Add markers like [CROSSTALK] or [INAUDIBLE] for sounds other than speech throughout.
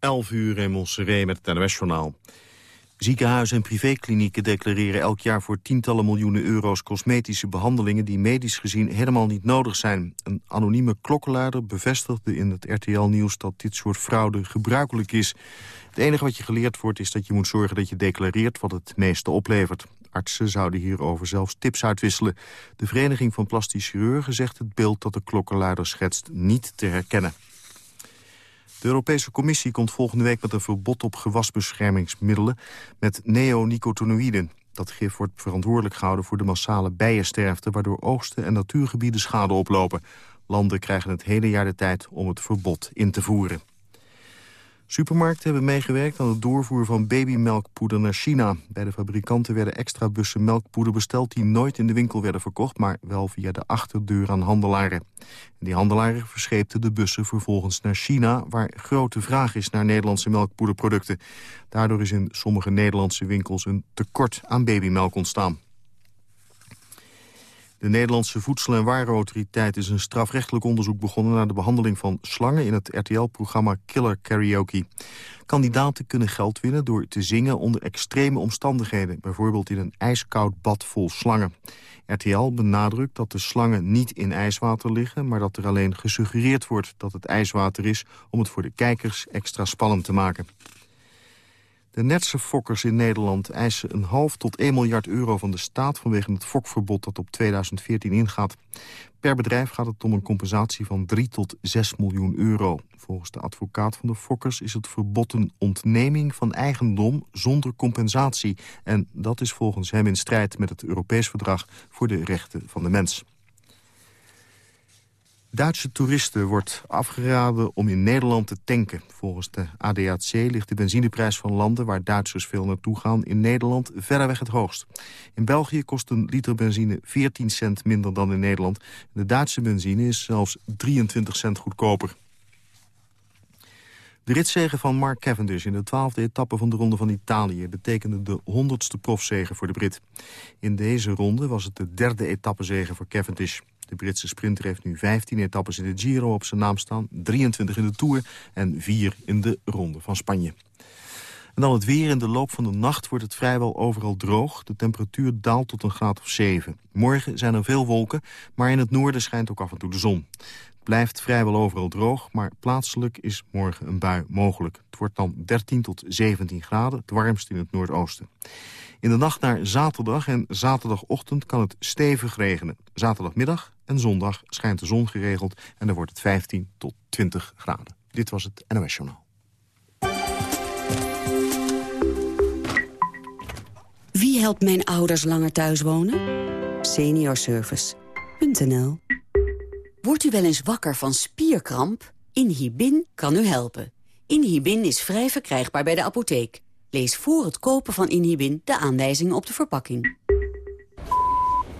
11 uur in Montserrat met het NOS-journaal. Ziekenhuizen en privéklinieken declareren elk jaar voor tientallen miljoenen euro's cosmetische behandelingen die medisch gezien helemaal niet nodig zijn. Een anonieme klokkenluider bevestigde in het RTL-nieuws dat dit soort fraude gebruikelijk is. Het enige wat je geleerd wordt is dat je moet zorgen dat je declareert wat het meeste oplevert. Artsen zouden hierover zelfs tips uitwisselen. De Vereniging van Plastisch Chirurgen zegt het beeld dat de klokkenluider schetst niet te herkennen. De Europese Commissie komt volgende week met een verbod op gewasbeschermingsmiddelen met neonicotinoïden. Dat gif wordt verantwoordelijk gehouden voor de massale bijensterfte... waardoor oogsten en natuurgebieden schade oplopen. Landen krijgen het hele jaar de tijd om het verbod in te voeren. Supermarkten hebben meegewerkt aan het doorvoer van babymelkpoeder naar China. Bij de fabrikanten werden extra bussen melkpoeder besteld... die nooit in de winkel werden verkocht, maar wel via de achterdeur aan handelaren. die handelaren verscheepten de bussen vervolgens naar China... waar grote vraag is naar Nederlandse melkpoederproducten. Daardoor is in sommige Nederlandse winkels een tekort aan babymelk ontstaan. De Nederlandse Voedsel- en Warenautoriteit is een strafrechtelijk onderzoek begonnen... naar de behandeling van slangen in het RTL-programma Killer Karaoke. Kandidaten kunnen geld winnen door te zingen onder extreme omstandigheden. Bijvoorbeeld in een ijskoud bad vol slangen. RTL benadrukt dat de slangen niet in ijswater liggen... maar dat er alleen gesuggereerd wordt dat het ijswater is... om het voor de kijkers extra spannend te maken. De netse fokkers in Nederland eisen een half tot 1 miljard euro van de staat... vanwege het fokverbod dat op 2014 ingaat. Per bedrijf gaat het om een compensatie van 3 tot 6 miljoen euro. Volgens de advocaat van de fokkers is het verbod een ontneming van eigendom zonder compensatie. En dat is volgens hem in strijd met het Europees Verdrag voor de Rechten van de Mens. Duitse toeristen wordt afgeraden om in Nederland te tanken. Volgens de ADAC ligt de benzineprijs van landen waar Duitsers veel naartoe gaan... in Nederland verreweg het hoogst. In België kost een liter benzine 14 cent minder dan in Nederland. De Duitse benzine is zelfs 23 cent goedkoper. De ritzegen van Mark Cavendish in de twaalfde etappe van de Ronde van Italië... betekende de honderdste profzegen voor de Brit. In deze ronde was het de derde etappezege voor Cavendish. De Britse sprinter heeft nu 15 etappes in de Giro op zijn naam staan... 23 in de Tour en 4 in de Ronde van Spanje. En dan het weer. In de loop van de nacht wordt het vrijwel overal droog. De temperatuur daalt tot een graad of 7. Morgen zijn er veel wolken, maar in het noorden schijnt ook af en toe de zon. Het blijft vrijwel overal droog, maar plaatselijk is morgen een bui mogelijk. Het wordt dan 13 tot 17 graden, het warmst in het noordoosten. In de nacht naar zaterdag en zaterdagochtend kan het stevig regenen. Zaterdagmiddag en zondag schijnt de zon geregeld en dan wordt het 15 tot 20 graden. Dit was het NOS Journaal. Wie helpt mijn ouders langer thuis wonen? Seniorservice.nl Wordt u wel eens wakker van spierkramp? Inhibin kan u helpen. Inhibin is vrij verkrijgbaar bij de apotheek. Lees voor het kopen van Inhibin de aanwijzingen op de verpakking.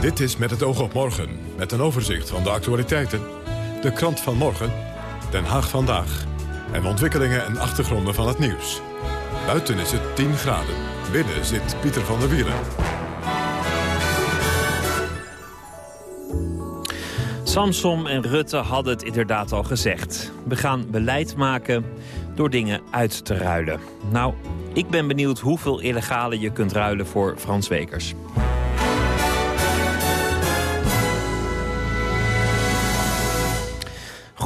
Dit is Met het oog op morgen, met een overzicht van de actualiteiten. De krant van morgen, Den Haag vandaag. En ontwikkelingen en achtergronden van het nieuws. Buiten is het 10 graden. Binnen zit Pieter van der Wielen. Samsom en Rutte hadden het inderdaad al gezegd. We gaan beleid maken door dingen uit te ruilen. Nou, ik ben benieuwd hoeveel illegale je kunt ruilen voor Frans Wekers.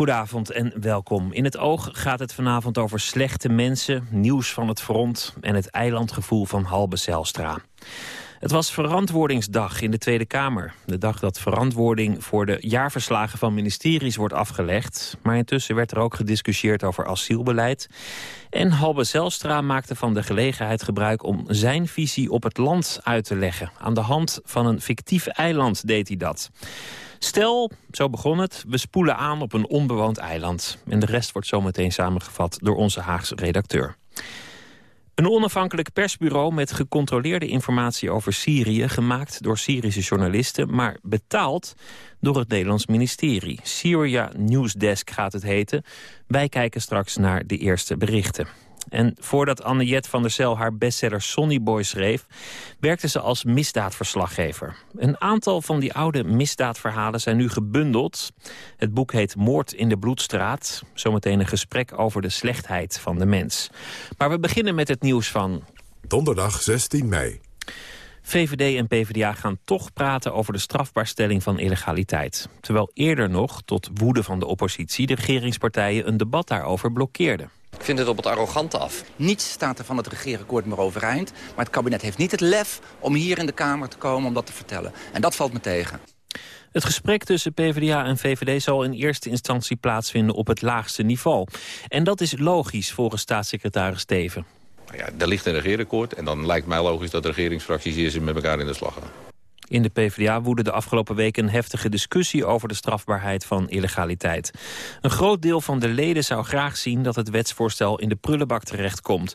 Goedenavond en welkom. In het oog gaat het vanavond over slechte mensen, nieuws van het front... en het eilandgevoel van Halbe Zijlstra. Het was verantwoordingsdag in de Tweede Kamer. De dag dat verantwoording voor de jaarverslagen van ministeries wordt afgelegd. Maar intussen werd er ook gediscussieerd over asielbeleid. En Halbe Zelstra maakte van de gelegenheid gebruik om zijn visie op het land uit te leggen. Aan de hand van een fictief eiland deed hij dat. Stel, zo begon het, we spoelen aan op een onbewoond eiland. En de rest wordt zometeen samengevat door onze Haagse redacteur. Een onafhankelijk persbureau met gecontroleerde informatie over Syrië... gemaakt door Syrische journalisten, maar betaald door het Nederlands ministerie. Syria Newsdesk gaat het heten. Wij kijken straks naar de eerste berichten. En voordat Anne-Jet van der Zijl haar bestseller Sonny Boy schreef... werkte ze als misdaadverslaggever. Een aantal van die oude misdaadverhalen zijn nu gebundeld. Het boek heet Moord in de Bloedstraat. Zometeen een gesprek over de slechtheid van de mens. Maar we beginnen met het nieuws van... Donderdag 16 mei. VVD en PvdA gaan toch praten over de strafbaarstelling van illegaliteit. Terwijl eerder nog, tot woede van de oppositie... de regeringspartijen een debat daarover blokkeerden. Ik vind het op het arrogante af. Niets staat er van het regeerakkoord meer overeind. Maar het kabinet heeft niet het lef om hier in de Kamer te komen om dat te vertellen. En dat valt me tegen. Het gesprek tussen PvdA en VVD zal in eerste instantie plaatsvinden op het laagste niveau. En dat is logisch volgens staatssecretaris Steven. Nou ja, er ligt een regeerakkoord en dan lijkt mij logisch dat de regeringsfracties hier met elkaar in de slag gaan. In de PvdA woedde de afgelopen weken een heftige discussie over de strafbaarheid van illegaliteit. Een groot deel van de leden zou graag zien dat het wetsvoorstel in de prullenbak terechtkomt.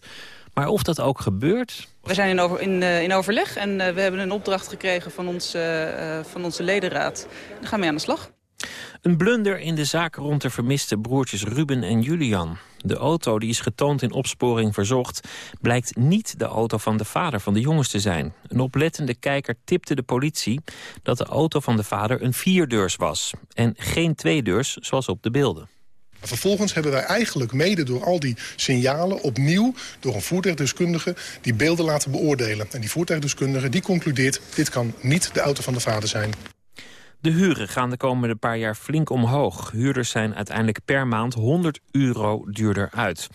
Maar of dat ook gebeurt? We zijn in, in, uh, in overleg en uh, we hebben een opdracht gekregen van, uh, van onze ledenraad. Daar gaan we aan de slag. Een blunder in de zaak rond de vermiste broertjes Ruben en Julian. De auto die is getoond in opsporing verzocht... blijkt niet de auto van de vader van de jongens te zijn. Een oplettende kijker tipte de politie dat de auto van de vader een vierdeurs was... en geen tweedeurs zoals op de beelden. Vervolgens hebben wij eigenlijk mede door al die signalen opnieuw... door een voertuigdeskundige die beelden laten beoordelen. En die voertuigdeskundige die concludeert... dit kan niet de auto van de vader zijn. De huren gaan de komende paar jaar flink omhoog. Huurders zijn uiteindelijk per maand 100 euro duurder uit.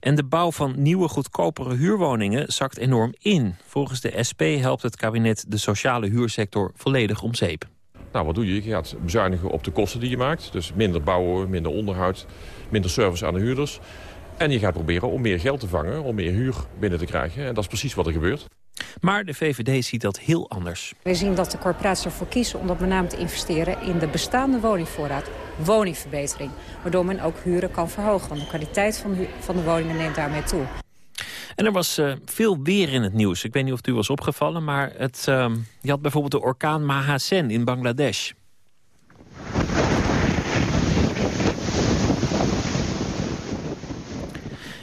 En de bouw van nieuwe goedkopere huurwoningen zakt enorm in. Volgens de SP helpt het kabinet de sociale huursector volledig om zeep. Nou, wat doe je? Je gaat bezuinigen op de kosten die je maakt. Dus minder bouwen, minder onderhoud, minder service aan de huurders. En je gaat proberen om meer geld te vangen, om meer huur binnen te krijgen. En dat is precies wat er gebeurt. Maar de VVD ziet dat heel anders. We zien dat de corporaties ervoor kiezen om dat met name te investeren in de bestaande woningvoorraad, woningverbetering. Waardoor men ook huren kan verhogen, want de kwaliteit van, van de woningen neemt daarmee toe. En er was uh, veel weer in het nieuws. Ik weet niet of het u was opgevallen, maar het, uh, je had bijvoorbeeld de orkaan Mahasen in Bangladesh.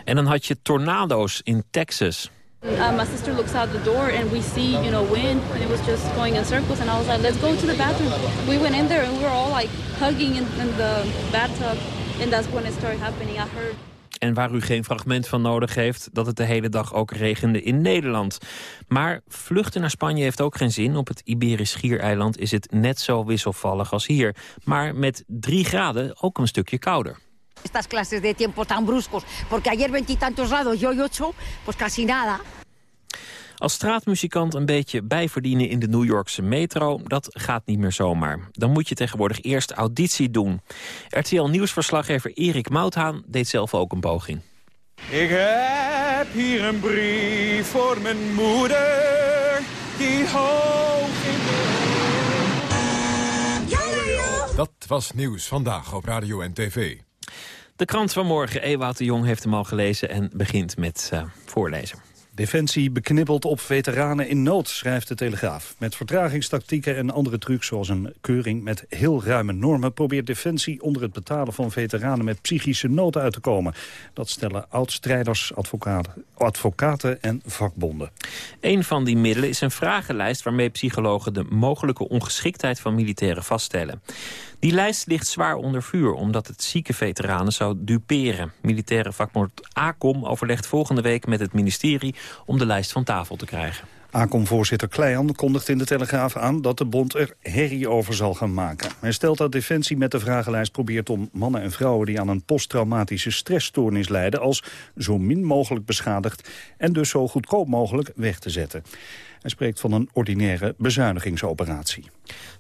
En dan had je tornado's in Texas. Uh, my sister looks out the door and we see, you know, wind and it was just going in circles and I was like, let's go to the bathroom. We went in there and we were all like hugging in, in the bathtub and that's when it started happening. I heard en waar u geen fragment van nodig heeft... dat het de hele dag ook regende in Nederland. Maar vluchten naar Spanje heeft ook geen zin. Op het Iberisch Schiereiland is het net zo wisselvallig als hier. Maar met drie graden ook een stukje kouder. Estas clases de tiempo tan bruscos, porque ayer veintitantos grados, yo ocho, pues casi nada. Als straatmuzikant een beetje bijverdienen in de New Yorkse metro... dat gaat niet meer zomaar. Dan moet je tegenwoordig eerst auditie doen. RTL-nieuwsverslaggever Erik Mouthaan deed zelf ook een poging. Ik heb hier een brief voor mijn moeder... die hoog in de... Dat was Nieuws Vandaag op Radio en TV. De krant van morgen, Ewout de Jong heeft hem al gelezen... en begint met uh, voorlezen. Defensie beknibbelt op veteranen in nood, schrijft de Telegraaf. Met vertragingstactieken en andere trucs zoals een keuring met heel ruime normen... probeert Defensie onder het betalen van veteranen met psychische nood uit te komen. Dat stellen oudstrijders, advocaten, advocaten en vakbonden. Een van die middelen is een vragenlijst waarmee psychologen de mogelijke ongeschiktheid van militairen vaststellen. Die lijst ligt zwaar onder vuur omdat het zieke veteranen zou duperen. Militaire vakbond ACOM overlegt volgende week met het ministerie om de lijst van tafel te krijgen. ACOM-voorzitter Kleijan kondigt in de Telegraaf aan dat de bond er herrie over zal gaan maken. Hij stelt dat Defensie met de vragenlijst probeert om mannen en vrouwen die aan een posttraumatische stressstoornis lijden als zo min mogelijk beschadigd en dus zo goedkoop mogelijk weg te zetten. Hij spreekt van een ordinaire bezuinigingsoperatie.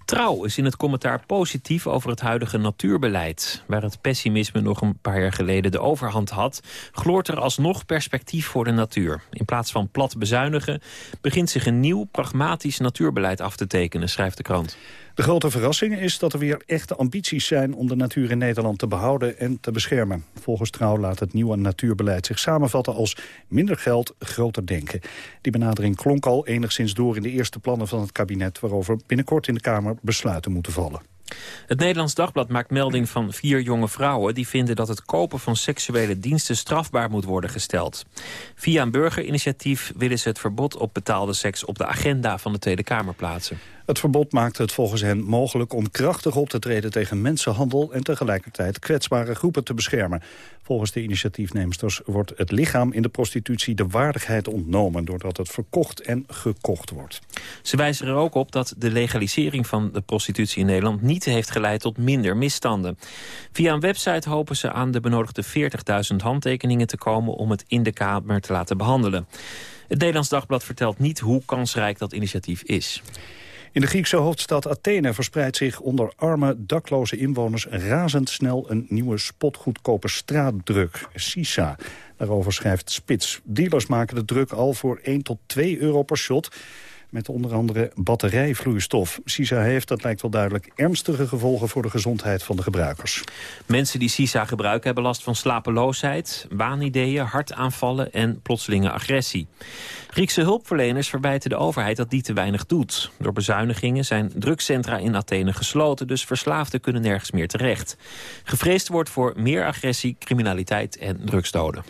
Trouw is in het commentaar positief over het huidige natuurbeleid. Waar het pessimisme nog een paar jaar geleden de overhand had... gloort er alsnog perspectief voor de natuur. In plaats van plat bezuinigen begint zich een nieuw pragmatisch natuurbeleid af te tekenen, schrijft de krant. De grote verrassing is dat er weer echte ambities zijn om de natuur in Nederland te behouden en te beschermen. Volgens Trouw laat het nieuwe natuurbeleid zich samenvatten als minder geld, groter denken. Die benadering klonk al enigszins door in de eerste plannen van het kabinet waarover binnenkort in de Kamer besluiten moeten vallen. Het Nederlands Dagblad maakt melding van vier jonge vrouwen... die vinden dat het kopen van seksuele diensten strafbaar moet worden gesteld. Via een burgerinitiatief willen ze het verbod op betaalde seks... op de agenda van de Tweede Kamer plaatsen. Het verbod maakt het volgens hen mogelijk om krachtig op te treden tegen mensenhandel en tegelijkertijd kwetsbare groepen te beschermen. Volgens de initiatiefnemsters wordt het lichaam in de prostitutie de waardigheid ontnomen doordat het verkocht en gekocht wordt. Ze wijzen er ook op dat de legalisering van de prostitutie in Nederland niet heeft geleid tot minder misstanden. Via een website hopen ze aan de benodigde 40.000 handtekeningen te komen om het in de Kamer te laten behandelen. Het Nederlands Dagblad vertelt niet hoe kansrijk dat initiatief is. In de Griekse hoofdstad Athene verspreidt zich onder arme, dakloze inwoners razendsnel een nieuwe spotgoedkope straatdruk, Sisa. Daarover schrijft Spits. Dealers maken de druk al voor 1 tot 2 euro per shot met onder andere batterijvloeistof. Sisa heeft, dat lijkt wel duidelijk, ernstige gevolgen voor de gezondheid van de gebruikers. Mensen die Sisa gebruiken hebben last van slapeloosheid, waanideeën, hartaanvallen en plotselinge agressie. Griekse hulpverleners verwijten de overheid dat die te weinig doet. Door bezuinigingen zijn drugscentra in Athene gesloten, dus verslaafden kunnen nergens meer terecht. Gevreesd wordt voor meer agressie, criminaliteit en drugsdoden.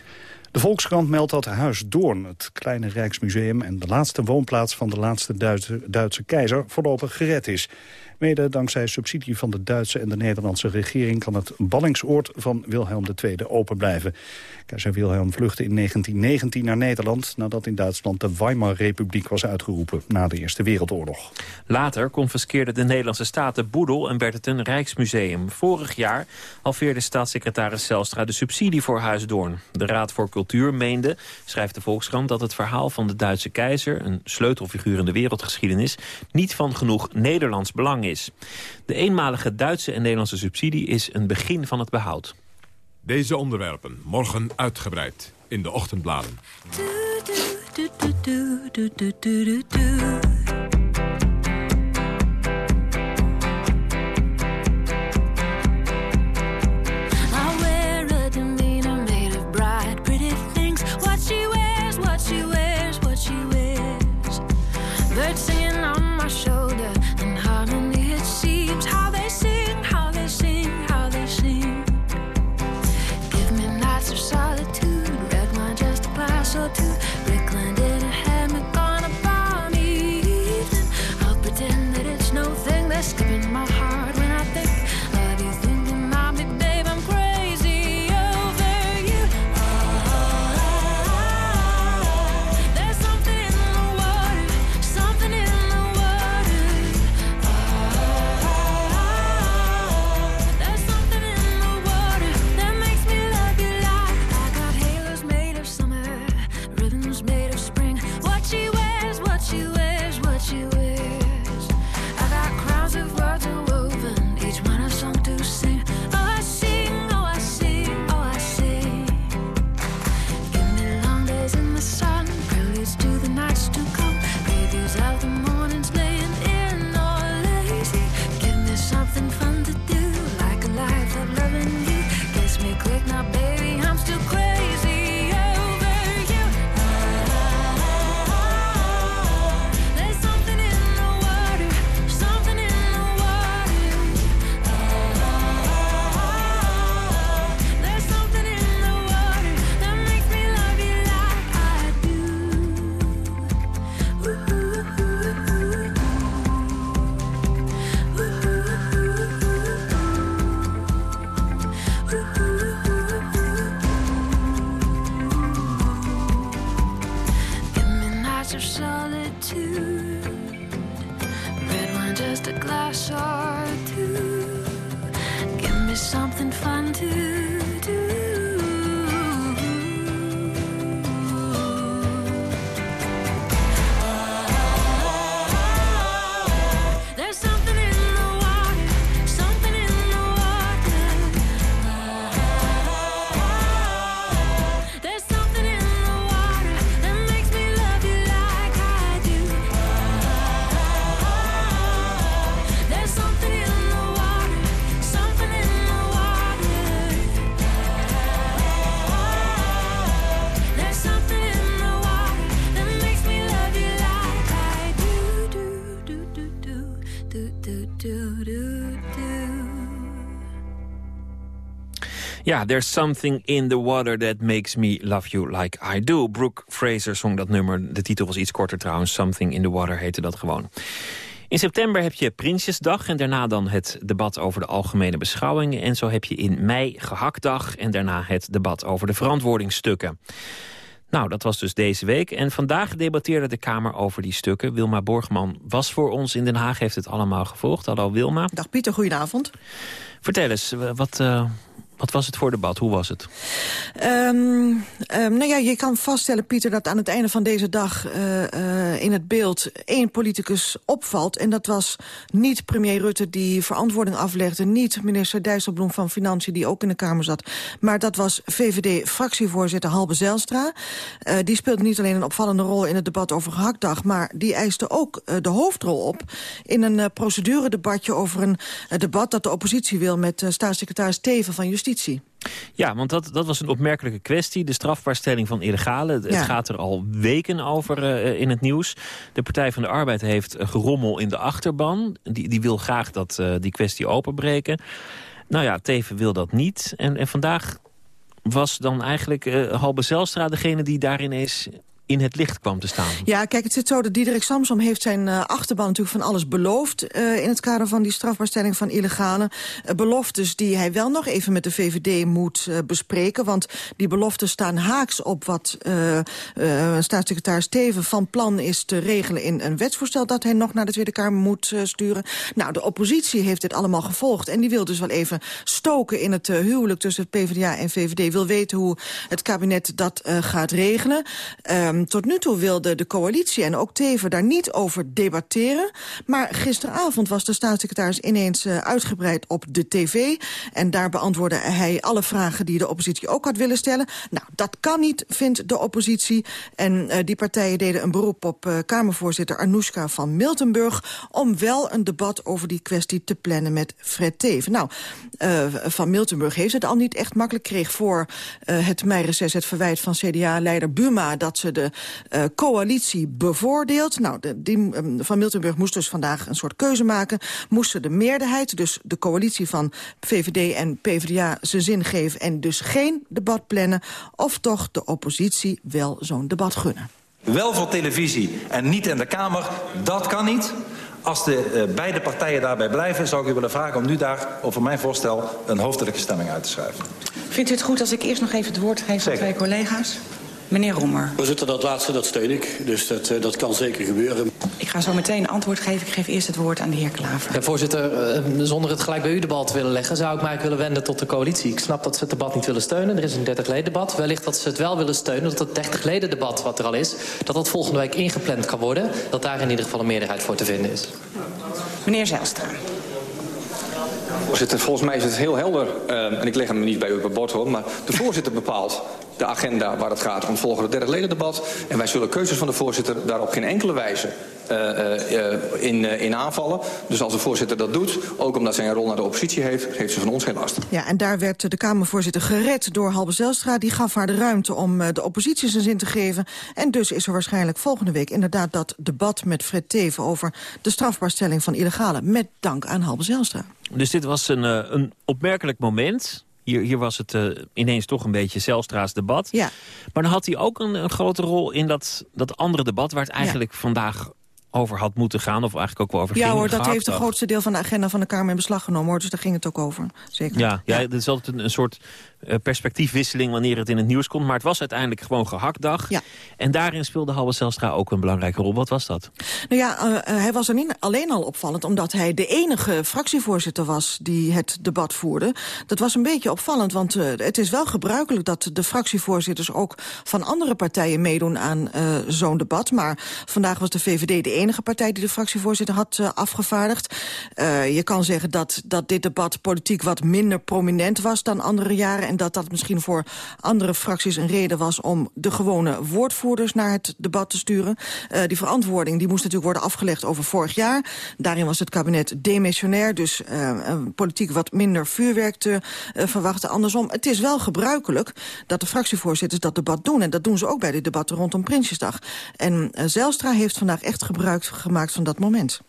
De Volkskrant meldt dat Huis Doorn, het kleine Rijksmuseum... en de laatste woonplaats van de laatste Duitse, Duitse keizer voorlopig gered is. Mede dankzij subsidie van de Duitse en de Nederlandse regering... kan het ballingsoord van Wilhelm II open blijven. Keizer Wilhelm vluchtte in 1919 naar Nederland... nadat in Duitsland de Weimar-republiek was uitgeroepen na de Eerste Wereldoorlog. Later confiskeerde de Nederlandse staat de boedel en werd het een rijksmuseum. Vorig jaar halveerde staatssecretaris Zelstra de subsidie voor Huis Doorn. De Raad voor Cultuur meende, schrijft de Volkskrant... dat het verhaal van de Duitse keizer, een sleutelfiguur in de wereldgeschiedenis... niet van genoeg Nederlands belang de eenmalige Duitse en Nederlandse subsidie is een begin van het behoud. Deze onderwerpen morgen uitgebreid in de ochtendbladen. on my. Ja, there's something in the water that makes me love you like I do. Brooke Fraser zong dat nummer. De titel was iets korter trouwens. Something in the water heette dat gewoon. In september heb je Prinsjesdag en daarna dan het debat over de algemene beschouwingen. En zo heb je in mei Gehaktdag en daarna het debat over de verantwoordingsstukken. Nou, dat was dus deze week. En vandaag debatteerde de Kamer over die stukken. Wilma Borgman was voor ons in Den Haag, heeft het allemaal gevolgd. Hallo Wilma. Dag Pieter, goedenavond. Vertel eens, wat, uh, wat was het voor debat? Hoe was het? Um, nou ja, je kan vaststellen, Pieter, dat aan het einde van deze dag uh, uh, in het beeld één politicus opvalt. En dat was niet premier Rutte die verantwoording aflegde. Niet minister Dijsselbloem van Financiën die ook in de Kamer zat. Maar dat was VVD-fractievoorzitter Halbe Zijlstra. Uh, die speelde niet alleen een opvallende rol in het debat over gehaktdag. Maar die eiste ook de hoofdrol op in een proceduredebatje over een debat dat de oppositie wil met staatssecretaris Teven van Justitie justitie. Ja, want dat, dat was een opmerkelijke kwestie. De strafbaarstelling van illegale. Het ja. gaat er al weken over uh, in het nieuws. De Partij van de Arbeid heeft gerommel in de achterban. Die, die wil graag dat uh, die kwestie openbreken. Nou ja, Teven wil dat niet. En, en vandaag was dan eigenlijk uh, Halbe Zelstra degene die daarin is in het licht kwam te staan. Ja, kijk, het zit zo dat Diederik Samsom heeft zijn uh, achterban natuurlijk van alles beloofd... Uh, in het kader van die strafbaarstelling van illegale uh, beloftes... die hij wel nog even met de VVD moet bespreken. Want die beloftes staan haaks op wat staatssecretaris Steven van plan is te regelen... in een wetsvoorstel dat hij nog naar de Tweede Kamer moet sturen. Nou, de oppositie heeft dit allemaal gevolgd. En die wil dus wel even stoken in het huwelijk tussen PvdA en VVD. Wil weten hoe het kabinet dat gaat regelen. Um, tot nu toe wilde de coalitie en ook Teven daar niet over debatteren. Maar gisteravond was de staatssecretaris ineens uh, uitgebreid op de tv. En daar beantwoordde hij alle vragen die de oppositie ook had willen stellen. Nou, dat kan niet, vindt de oppositie. En uh, die partijen deden een beroep op uh, Kamervoorzitter Arnoeska van Miltenburg... om wel een debat over die kwestie te plannen met Fred Teven. Nou, van Miltenburg heeft het al niet echt makkelijk. Kreeg voor het meireces het verwijt van CDA-leider Buma... dat ze de uh, coalitie bevoordeeld. Nou, de, die, um, Van Miltenburg moest dus vandaag een soort keuze maken. Moesten de meerderheid, dus de coalitie van VVD en PvdA... zijn zin geven en dus geen debat plannen... of toch de oppositie wel zo'n debat gunnen. Wel voor televisie en niet in de Kamer, dat kan niet. Als de uh, beide partijen daarbij blijven, zou ik u willen vragen om nu daar over mijn voorstel een hoofdelijke stemming uit te schrijven. Vindt u het goed als ik eerst nog even het woord geef aan twee collega's? Meneer Roemer. Voorzitter, dat laatste dat steun ik. Dus dat, uh, dat kan zeker gebeuren. Ik ga zo meteen antwoord geven. Ik geef eerst het woord aan de heer Klaver. Ja, voorzitter, uh, zonder het gelijk bij u de bal te willen leggen... zou ik mij willen wenden tot de coalitie. Ik snap dat ze het debat niet willen steunen. Er is een 30 leden debat. Wellicht dat ze het wel willen steunen. Dat het 30 leden debat wat er al is... dat dat volgende week ingepland kan worden. Dat daar in ieder geval een meerderheid voor te vinden is. Meneer Zijlstra. Voorzitter, volgens mij is het heel helder. Uh, en ik leg hem niet bij u op het bord hoor. Maar de voorzitter bepaalt de agenda waar het gaat om het volgende derde ledendebat. En wij zullen keuzes van de voorzitter daar op geen enkele wijze in, uh, in aanvallen. Dus als de voorzitter dat doet, ook omdat zij een rol naar de oppositie heeft... heeft ze van ons geen last. Ja, en daar werd de Kamervoorzitter gered door Halbe Zelstra. Die gaf haar de ruimte om de oppositie zijn zin te geven. En dus is er waarschijnlijk volgende week inderdaad dat debat met Fred Teven... over de strafbaarstelling van illegale, met dank aan Halbe Zelstra. Dus dit was een, een opmerkelijk moment... Hier, hier was het uh, ineens toch een beetje Zelstra's debat. Ja. Maar dan had hij ook een, een grote rol in dat, dat andere debat... waar het eigenlijk ja. vandaag over had moeten gaan. Of eigenlijk ook wel over ja, ging. Ja hoor, dat heeft het grootste deel van de agenda van de Kamer in beslag genomen. Hoor, dus daar ging het ook over. Zeker. Ja, ja. ja dat is altijd een, een soort perspectiefwisseling wanneer het in het nieuws komt. Maar het was uiteindelijk gewoon gehaktdag. Ja. En daarin speelde Halbe Zelstra ook een belangrijke rol. Wat was dat? Nou ja, uh, hij was er niet alleen al opvallend... omdat hij de enige fractievoorzitter was die het debat voerde. Dat was een beetje opvallend, want uh, het is wel gebruikelijk... dat de fractievoorzitters ook van andere partijen meedoen aan zo'n debat. Maar vandaag was de VVD de enige partij die de fractievoorzitter had afgevaardigd. je kan zeggen dat, dat dit debat politiek wat minder prominent was dan andere jaren... en dat dat misschien voor andere fracties een reden was... om de gewone woordvoerders naar het debat te sturen. Uh, die verantwoording die moest natuurlijk worden afgelegd over vorig jaar. Daarin was het kabinet demissionair, dus uh, politiek wat minder vuurwerk te uh, verwachten. Andersom, het is wel gebruikelijk dat de fractievoorzitters dat debat doen. En dat doen ze ook bij de debatten rondom Prinsjesdag. En Zelstra heeft vandaag echt gebruik gemaakt van dat moment.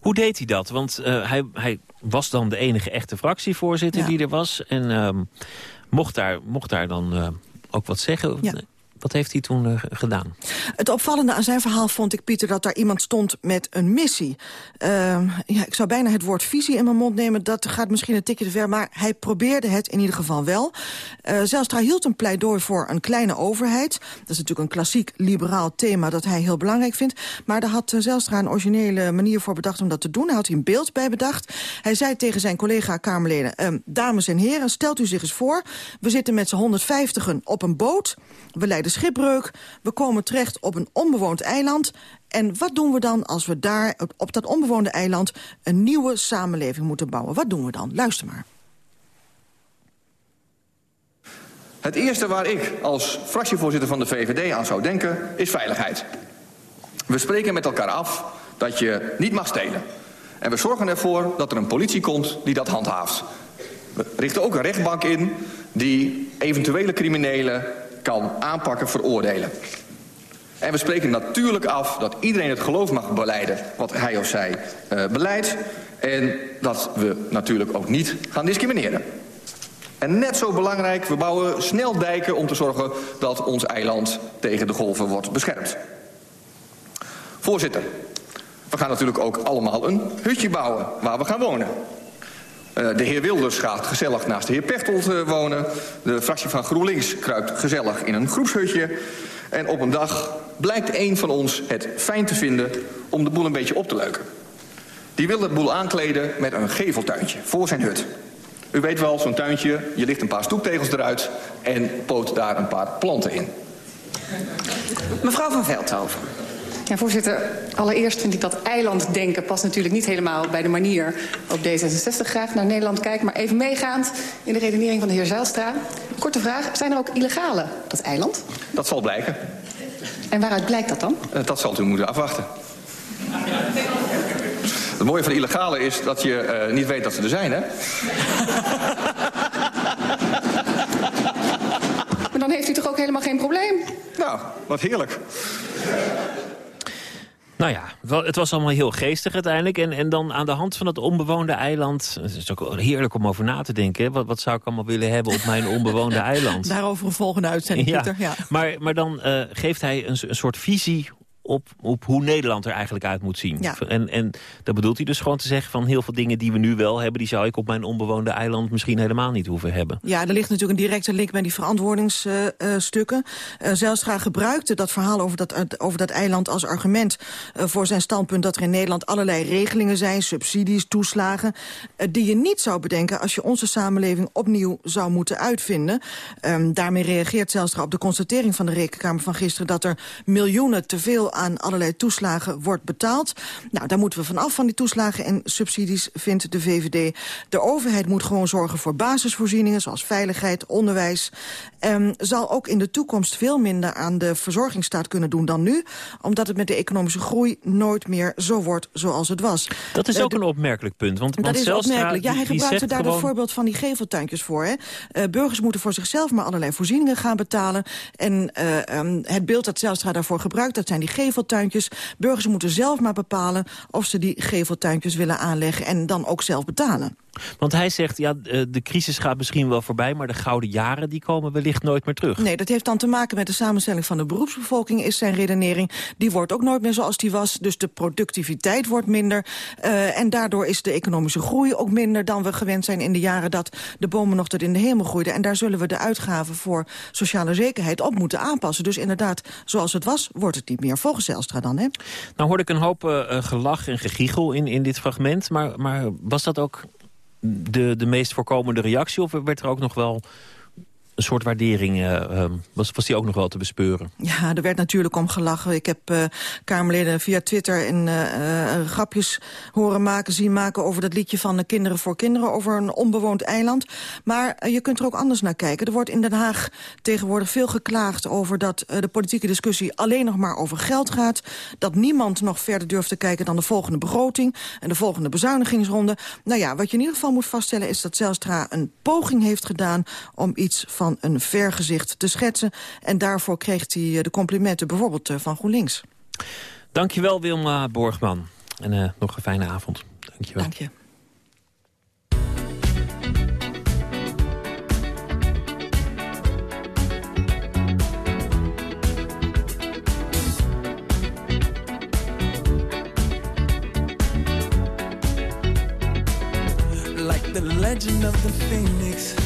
Hoe deed hij dat? Want uh, hij, hij was dan de enige echte fractievoorzitter ja. die er was. En um, mocht daar, mocht daar dan uh, ook wat zeggen? Ja. Wat heeft hij toen uh, gedaan? Het opvallende aan zijn verhaal vond ik, Pieter, dat daar iemand stond met een missie. Uh, ja, ik zou bijna het woord visie in mijn mond nemen. Dat gaat misschien een tikje te ver, maar hij probeerde het in ieder geval wel. Uh, Zelstra hield een pleidooi voor een kleine overheid. Dat is natuurlijk een klassiek liberaal thema dat hij heel belangrijk vindt. Maar daar had Zelstra een originele manier voor bedacht om dat te doen. Hij had een beeld bij bedacht. Hij zei tegen zijn collega-Kamerleden... Uh, dames en heren, stelt u zich eens voor... we zitten met z'n 150 op een boot... We leiden schipbreuk, we komen terecht op een onbewoond eiland... en wat doen we dan als we daar op dat onbewoonde eiland... een nieuwe samenleving moeten bouwen? Wat doen we dan? Luister maar. Het eerste waar ik als fractievoorzitter van de VVD aan zou denken... is veiligheid. We spreken met elkaar af dat je niet mag stelen. En we zorgen ervoor dat er een politie komt die dat handhaaft. We richten ook een rechtbank in die eventuele criminelen kan aanpakken, veroordelen. En we spreken natuurlijk af dat iedereen het geloof mag beleiden wat hij of zij uh, beleidt. En dat we natuurlijk ook niet gaan discrimineren. En net zo belangrijk, we bouwen snel dijken om te zorgen dat ons eiland tegen de golven wordt beschermd. Voorzitter, we gaan natuurlijk ook allemaal een hutje bouwen waar we gaan wonen. Uh, de heer Wilders gaat gezellig naast de heer Pechtold uh, wonen. De fractie van GroenLinks kruipt gezellig in een groepshutje. En op een dag blijkt een van ons het fijn te vinden om de boel een beetje op te leuken. Die wil de boel aankleden met een geveltuintje voor zijn hut. U weet wel, zo'n tuintje, je ligt een paar stoeptegels eruit... en poot daar een paar planten in. Mevrouw van Veldhoven. Ja, voorzitter, allereerst vind ik dat eilanddenken past natuurlijk niet helemaal bij de manier op D66 graag naar Nederland kijkt. Maar even meegaand in de redenering van de heer Zijlstra. Korte vraag, zijn er ook illegale op dat eiland? Dat zal blijken. En waaruit blijkt dat dan? Uh, dat zult u moeten afwachten. Het mooie van de illegale is dat je uh, niet weet dat ze er zijn, hè? maar dan heeft u toch ook helemaal geen probleem? Nou, wat heerlijk. Nou ja, het was allemaal heel geestig uiteindelijk. En, en dan aan de hand van dat onbewoonde eiland... Het is ook heerlijk om over na te denken. Wat, wat zou ik allemaal willen hebben op mijn onbewoonde eiland? [LAUGHS] Daarover een volgende uitzending, ja, Pieter. Ja. Maar, maar dan uh, geeft hij een, een soort visie op, op hoe Nederland er eigenlijk uit moet zien. Ja. En, en dat bedoelt hij dus gewoon te zeggen van heel veel dingen die we nu wel hebben... die zou ik op mijn onbewoonde eiland misschien helemaal niet hoeven hebben. Ja, er ligt natuurlijk een directe link met die verantwoordingsstukken. Uh, uh, Zijlstra gebruikte dat verhaal over dat, over dat eiland als argument... Uh, voor zijn standpunt dat er in Nederland allerlei regelingen zijn... subsidies, toeslagen, die je niet zou bedenken... als je onze samenleving opnieuw zou moeten uitvinden. Um, daarmee reageert Zijlstra op de constatering van de Rekenkamer van gisteren... dat er miljoenen te veel aan allerlei toeslagen wordt betaald. Nou, daar moeten we vanaf van die toeslagen en subsidies, vindt de VVD. De overheid moet gewoon zorgen voor basisvoorzieningen... zoals veiligheid, onderwijs. Um, zal ook in de toekomst veel minder aan de verzorgingsstaat kunnen doen dan nu... omdat het met de economische groei nooit meer zo wordt zoals het was. Dat is ook uh, een opmerkelijk punt. Want, dat want is opmerkelijk. Ja, hij gebruikte daar gewoon... het voorbeeld van die geveltuintjes voor. Hè. Uh, burgers moeten voor zichzelf maar allerlei voorzieningen gaan betalen. En uh, um, het beeld dat Zelstra daarvoor gebruikt, dat zijn die geveltuintjes. Burgers moeten zelf maar bepalen of ze die geveltuintjes willen aanleggen... en dan ook zelf betalen. Want hij zegt, ja, de crisis gaat misschien wel voorbij... maar de gouden jaren die komen wellicht nooit meer terug. Nee, dat heeft dan te maken met de samenstelling van de beroepsbevolking... is zijn redenering. Die wordt ook nooit meer zoals die was. Dus de productiviteit wordt minder. Uh, en daardoor is de economische groei ook minder... dan we gewend zijn in de jaren dat de bomen nog tot in de hemel groeiden. En daar zullen we de uitgaven voor sociale zekerheid op moeten aanpassen. Dus inderdaad, zoals het was, wordt het niet meer. Volgens Zelstra dan, hè? Nou hoorde ik een hoop uh, gelach en gegiegel in, in dit fragment. Maar, maar was dat ook de, de meest voorkomende reactie? Of werd er ook nog wel een soort waardering, uh, was, was die ook nog wel te bespeuren? Ja, er werd natuurlijk om gelachen. Ik heb uh, Kamerleden via Twitter en, uh, grapjes horen maken, zien maken... over dat liedje van Kinderen voor Kinderen, over een onbewoond eiland. Maar je kunt er ook anders naar kijken. Er wordt in Den Haag tegenwoordig veel geklaagd over dat de politieke discussie... alleen nog maar over geld gaat. Dat niemand nog verder durft te kijken dan de volgende begroting... en de volgende bezuinigingsronde. Nou ja, wat je in ieder geval moet vaststellen... is dat Zelstra een poging heeft gedaan om iets van van een vergezicht te schetsen. En daarvoor kreeg hij eh, de complimenten bijvoorbeeld eh, van GroenLinks. Dankjewel Wilma Borgman. En eh, nog een fijne avond. Dankjewel. Dank je. Legend of the phoenix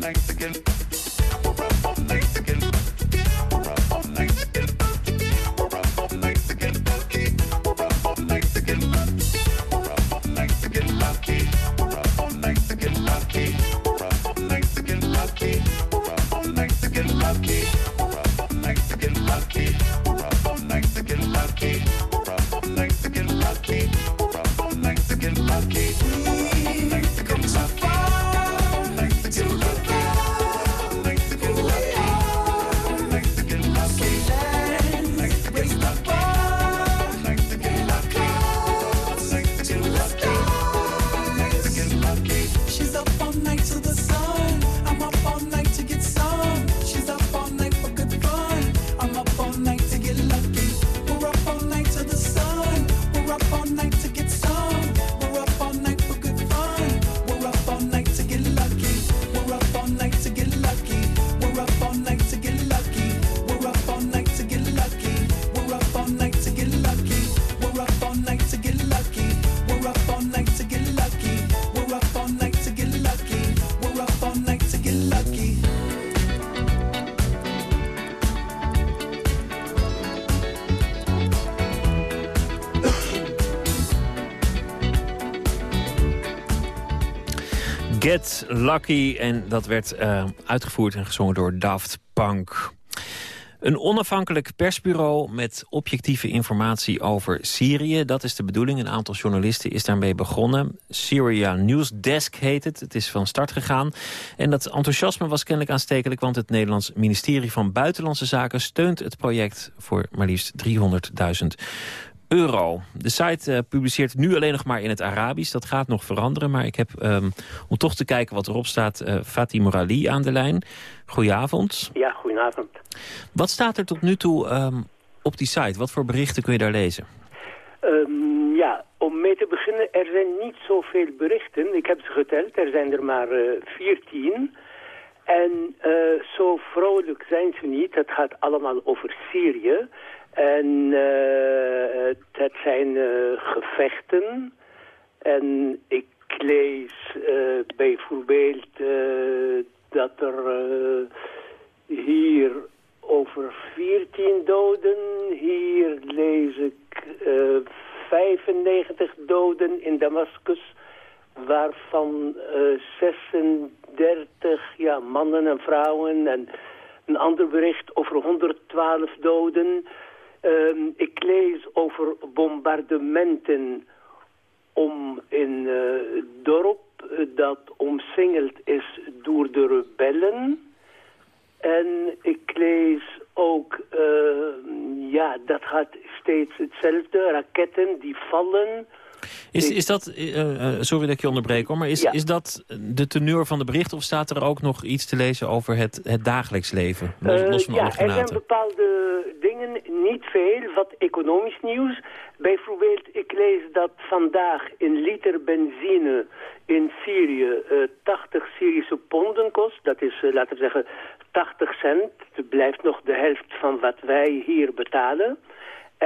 thanks again. Lucky. En dat werd eh, uitgevoerd en gezongen door Daft Punk. Een onafhankelijk persbureau met objectieve informatie over Syrië. Dat is de bedoeling. Een aantal journalisten is daarmee begonnen. Syria News Desk heet het. Het is van start gegaan. En dat enthousiasme was kennelijk aanstekelijk... want het Nederlands ministerie van Buitenlandse Zaken steunt het project... voor maar liefst 300.000 euro. De site eh, publiceert nu alleen nog maar in het Arabisch. Dat gaat nog veranderen, maar ik heb, ehm, om toch te kijken wat erop staat... Eh, uh, Fatih Morali aan de lijn. Goedenavond. Ja, goedenavond. Wat staat er tot nu toe ehm, op die site? Wat voor berichten kun je daar lezen? Ehm, ja, om mee te beginnen, er zijn niet zoveel berichten. Ik heb ze geteld, er zijn er maar eh, veertien... Uh, en zo vrolijk zijn ze niet. Het gaat allemaal over Syrië. En eh, het, het, zijn eh, gevechten. En ik lees eh, bijvoorbeeld dat er hier over 14 doden. Hier lees ik 95 doden in Damascus, waarvan 36 ja, mannen en vrouwen. En een ander bericht over 112 doden. Ehm, ik lees over bombardementen om in het dorp dat omsingeld is door de rebellen. En ik lees ook, eh, ja, dat gaat steeds hetzelfde. Raketten die vallen. Is, is dat, eh, sorry dat ik je onderbreek hoor, maar is, is dat de teneur van de bericht... of staat er ook nog iets te lezen over het, het dagelijks leven? Los, los van ja, alle er zijn bepaalde dingen, niet veel, wat economisch nieuws. Bijvoorbeeld, ik lees dat vandaag een liter benzine in Syrië eh, 80 Syrische ponden kost. Dat is, laten we zeggen, 80 cent. Het blijft nog de helft van wat wij hier betalen.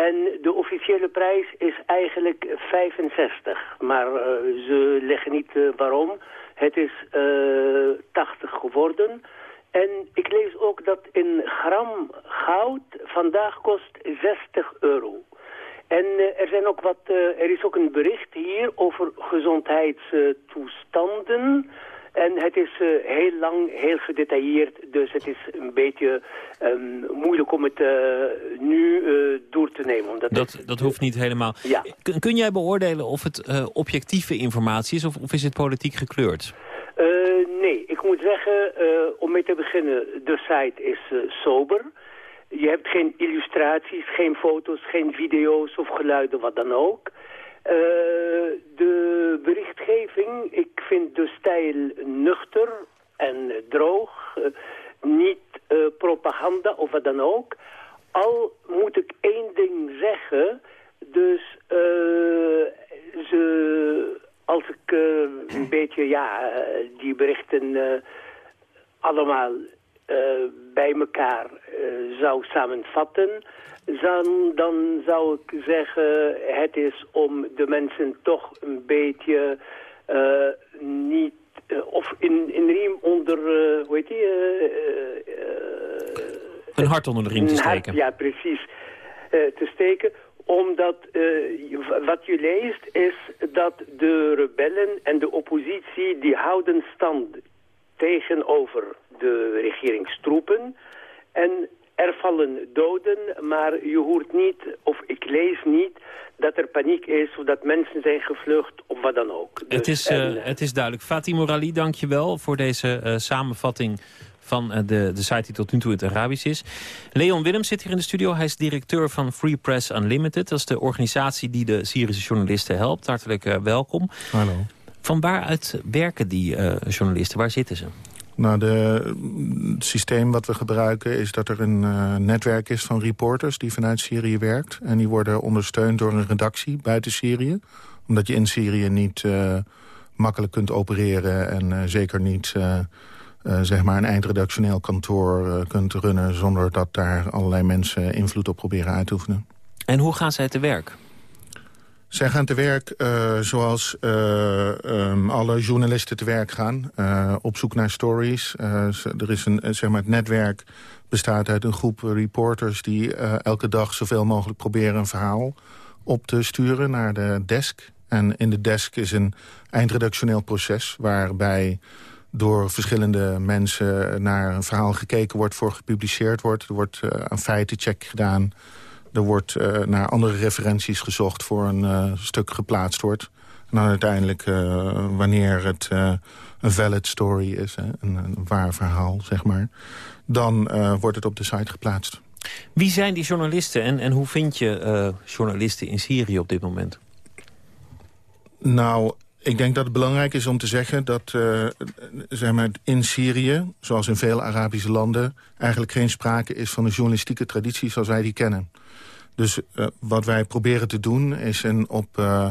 En de officiële prijs is eigenlijk 65. Maar eh, ze leggen niet eh, waarom. Het is eh 80 geworden. En ik lees ook dat een gram goud vandaag kost 60 euro. En eh, er, zijn ook wat, eh, er is ook een bericht hier over gezondheidstoestanden. En het is eh, heel lang, heel gedetailleerd, dus het is een beetje ehm, moeilijk om het eh, nu eh, door te nemen. Omdat Dat, dat hoeft niet helemaal. Kun, kun jij beoordelen of het objectieve informatie is of, of is het politiek gekleurd? Nee, ik moet zeggen, om mee te beginnen, de site is sober. Je hebt geen illustraties, geen foto's, geen video's of geluiden, wat dan ook. Eh, de berichtgeving, ik vind de stijl nuchter en droog. eh, niet eh, propaganda of wat dan ook. Al moet ik één ding zeggen. Dus ze, als ik een beetje ja, die berichten allemaal bij elkaar eh, zou samenvatten, dan, dan zou ik zeggen, het is om de mensen toch een beetje eh, niet, eh, of in, in riem onder, eh, hoe heet die, eh, eh, Een hart onder de riem te hart, steken. ja, precies. eh, te steken. Omdat eh, wat je leest is dat de rebellen en de oppositie... die houden stand tegenover de regeringstroepen. En er vallen doden, maar je hoort niet, of ik lees niet... dat er paniek is of dat mensen zijn gevlucht of wat dan ook. Het Dus, is, eh, en, het is duidelijk. Fatih Morali, dank je wel voor deze eh, samenvatting van eh, de, de site die tot nu toe in het Arabisch is. Leon Willems zit hier in de studio. Hij is directeur van Free Press Unlimited. Dat is de organisatie die de Syrische journalisten helpt. Hartelijk eh, welkom. Hallo. Van waaruit werken die eh, journalisten? Waar zitten ze? Nou, de, het systeem wat we gebruiken is dat er een eh, netwerk is van reporters... die vanuit Syrië werkt. En die worden ondersteund door een redactie buiten Syrië. Omdat je in Syrië niet eh, makkelijk kunt opereren... en eh, zeker niet zeg maar een eindredactioneel kantoor kunt runnen... zonder dat daar allerlei mensen invloed op proberen uit te oefenen. En hoe gaan zij te werk? Zij gaan te werk eh, zoals eh, ehm, alle journalisten te werk gaan. eh, op zoek naar stories. Er is een, zeg maar, het netwerk bestaat uit een groep reporters... die elke dag zoveel mogelijk proberen een verhaal op te sturen naar de desk. En in de desk is een eindredactioneel proces... waarbij door verschillende mensen naar een verhaal gekeken wordt... voor gepubliceerd wordt. Er wordt een feitencheck gedaan... Er wordt eh, naar andere referenties gezocht voor een eh, stuk geplaatst wordt. En dan uiteindelijk, eh, wanneer het een valid story is, hè, een, een waar verhaal, zeg maar... dan wordt het op de site geplaatst. Wie zijn die journalisten en, en hoe vind je journalisten in Syrië op dit moment? Nou, ik denk dat het belangrijk is om te zeggen dat zeg maar, in Syrië, zoals in veel Arabische landen... eigenlijk geen sprake is van een journalistieke traditie zoals wij die kennen. Dus eh, wat wij proberen te doen is een op eh,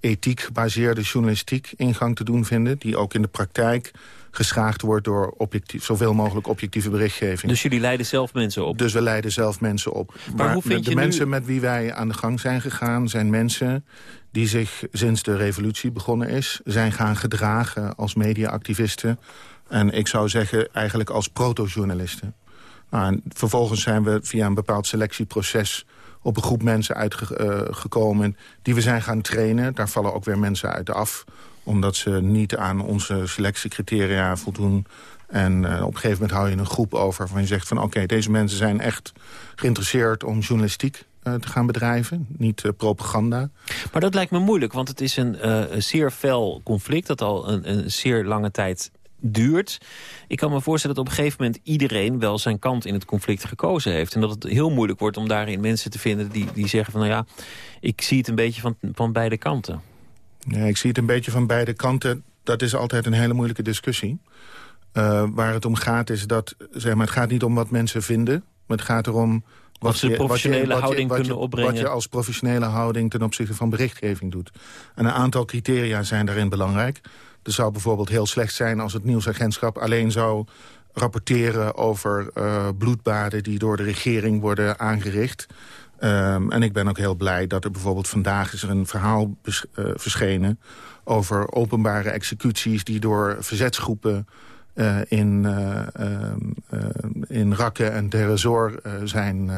ethiek gebaseerde journalistiek ingang te doen vinden... die ook in de praktijk geschaagd wordt door objectief, zoveel mogelijk objectieve berichtgeving. Dus jullie leiden zelf mensen op? Dus we leiden zelf mensen op. Maar, hoe vind de je nu- mensen met wie wij aan de gang zijn gegaan... zijn mensen die zich sinds de revolutie begonnen is... zijn gaan gedragen als mediaactivisten. En ik zou zeggen eigenlijk als proto-journalisten. Nou, en vervolgens zijn we via een bepaald selectieproces op een groep mensen uitgekomen die we zijn gaan trainen. Daar vallen ook weer mensen uit af omdat ze niet aan onze selectiecriteria voldoen. En eh, op een gegeven moment hou je een groep over... waarvan je zegt van oké, deze mensen zijn echt geïnteresseerd... om journalistiek eh, te gaan bedrijven, niet eh, propaganda. Maar dat lijkt me moeilijk, want het is een, eh, een zeer fel conflict... dat al een, een zeer lange tijd duurt. Ik kan me voorstellen dat op een gegeven moment iedereen wel zijn kant in het conflict gekozen heeft. En dat het heel moeilijk wordt om daarin mensen te vinden die, die zeggen van nou ja, ik zie het een beetje van, van beide kanten. Ja, ik zie het een beetje van beide kanten. Dat is altijd een hele moeilijke discussie. Uh, waar het om gaat is dat, zeg maar, het gaat niet om wat mensen vinden. Maar het gaat erom wat ze professionele wat je, houding wat je, kunnen opbrengen. Wat je als professionele houding ten opzichte van berichtgeving doet. En een aantal criteria zijn daarin belangrijk. Er zou bijvoorbeeld heel slecht zijn als het nieuwsagentschap alleen zou rapporteren over uh, bloedbaden die door de regering worden aangericht. Um, en ik ben ook heel blij dat er bijvoorbeeld vandaag is er een verhaal uh, verschenen over openbare executies die door verzetsgroepen uh, in, uh, in Rakke en Terrazor zijn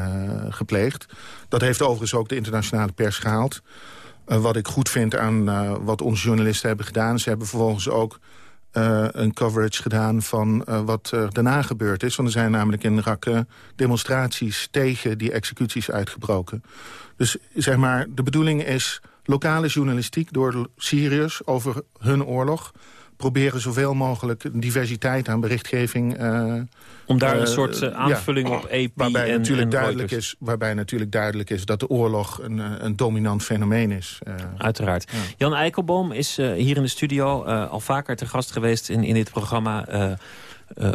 gepleegd. Dat heeft overigens ook de internationale pers gehaald. Wat ik goed vind aan wat onze journalisten hebben gedaan... ze hebben vervolgens ook een coverage gedaan van wat er daarna gebeurd is. Want er zijn namelijk in Rakke demonstraties tegen die executies uitgebroken. Dus zeg maar, de bedoeling is lokale journalistiek door Syriërs over hun oorlog proberen zoveel mogelijk diversiteit aan berichtgeving... Uh, Om daar een uh, soort uh, aanvulling ja, op EP waarbij en, natuurlijk en duidelijk is, Waarbij natuurlijk duidelijk is dat de oorlog een, een dominant fenomeen is. Uiteraard. Ja. Jan Eikelboom is hier in de studio al vaker te gast geweest in, in dit programma.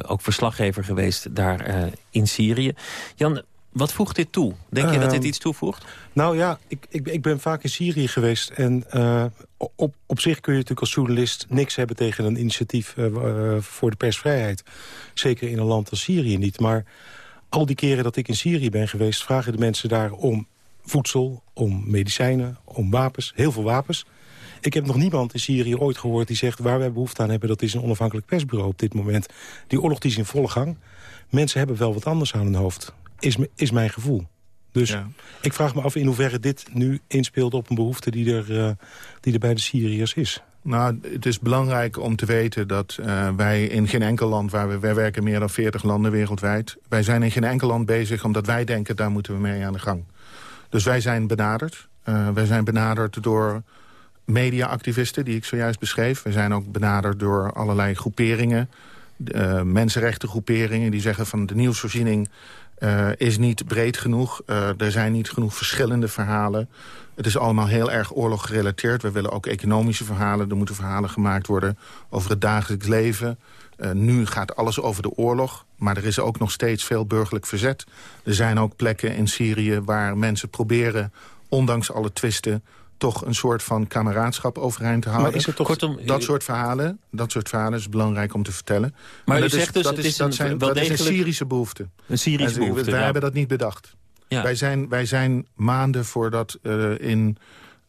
ook verslaggever geweest daar in Syrië. Jan, wat voegt dit toe? Denk je dat dit iets toevoegt? Nou ja, ik, ik, ik ben vaak in Syrië geweest. En uh, op, op zich kun je natuurlijk als journalist niks hebben tegen een initiatief uh, uh, voor de persvrijheid. Zeker in een land als Syrië niet. Maar al die keren dat ik in Syrië ben geweest... vragen de mensen daar om voedsel, om medicijnen, om wapens. Heel veel wapens. Ik heb nog niemand in Syrië ooit gehoord die zegt... waar wij behoefte aan hebben, dat is een onafhankelijk persbureau op dit moment. Die oorlog die is in volle gang. Mensen hebben wel wat anders aan hun hoofd is, is mijn gevoel. Dus ja. ik vraag me af in hoeverre dit nu inspeelt op een behoefte die er, uh, die er bij de Syriërs is. Nou, het is belangrijk om te weten dat uh, wij in geen enkel land... waar we, wij werken meer dan 40 landen wereldwijd... wij zijn in geen enkel land bezig omdat wij denken... daar moeten we mee aan de gang. Dus wij zijn benaderd. Uh, wij zijn benaderd door mediaactivisten die ik zojuist beschreef. We zijn ook benaderd door allerlei groeperingen... Uh, mensenrechtengroeperingen die zeggen van de nieuwsvoorziening uh, is niet breed genoeg. Uh, er zijn niet genoeg verschillende verhalen. Het is allemaal heel erg oorlog gerelateerd. We willen ook economische verhalen. Er moeten verhalen gemaakt worden over het dagelijks leven. Uh, nu gaat alles over de oorlog. Maar er is ook nog steeds veel burgerlijk verzet. Er zijn ook plekken in Syrië waar mensen proberen... ondanks alle twisten toch een soort van kameraadschap overeind te houden. Maar is het toch... Kortom, dat, soort verhalen, dat soort verhalen is belangrijk om te vertellen. Maar, maar u zegt dus, dat, is, is, dat, zijn, dat degelijk... is een Syrische behoefte. Een Syrische behoefte, Wij ja. hebben dat niet bedacht. Ja. Wij, zijn, wij zijn maanden voordat uh, in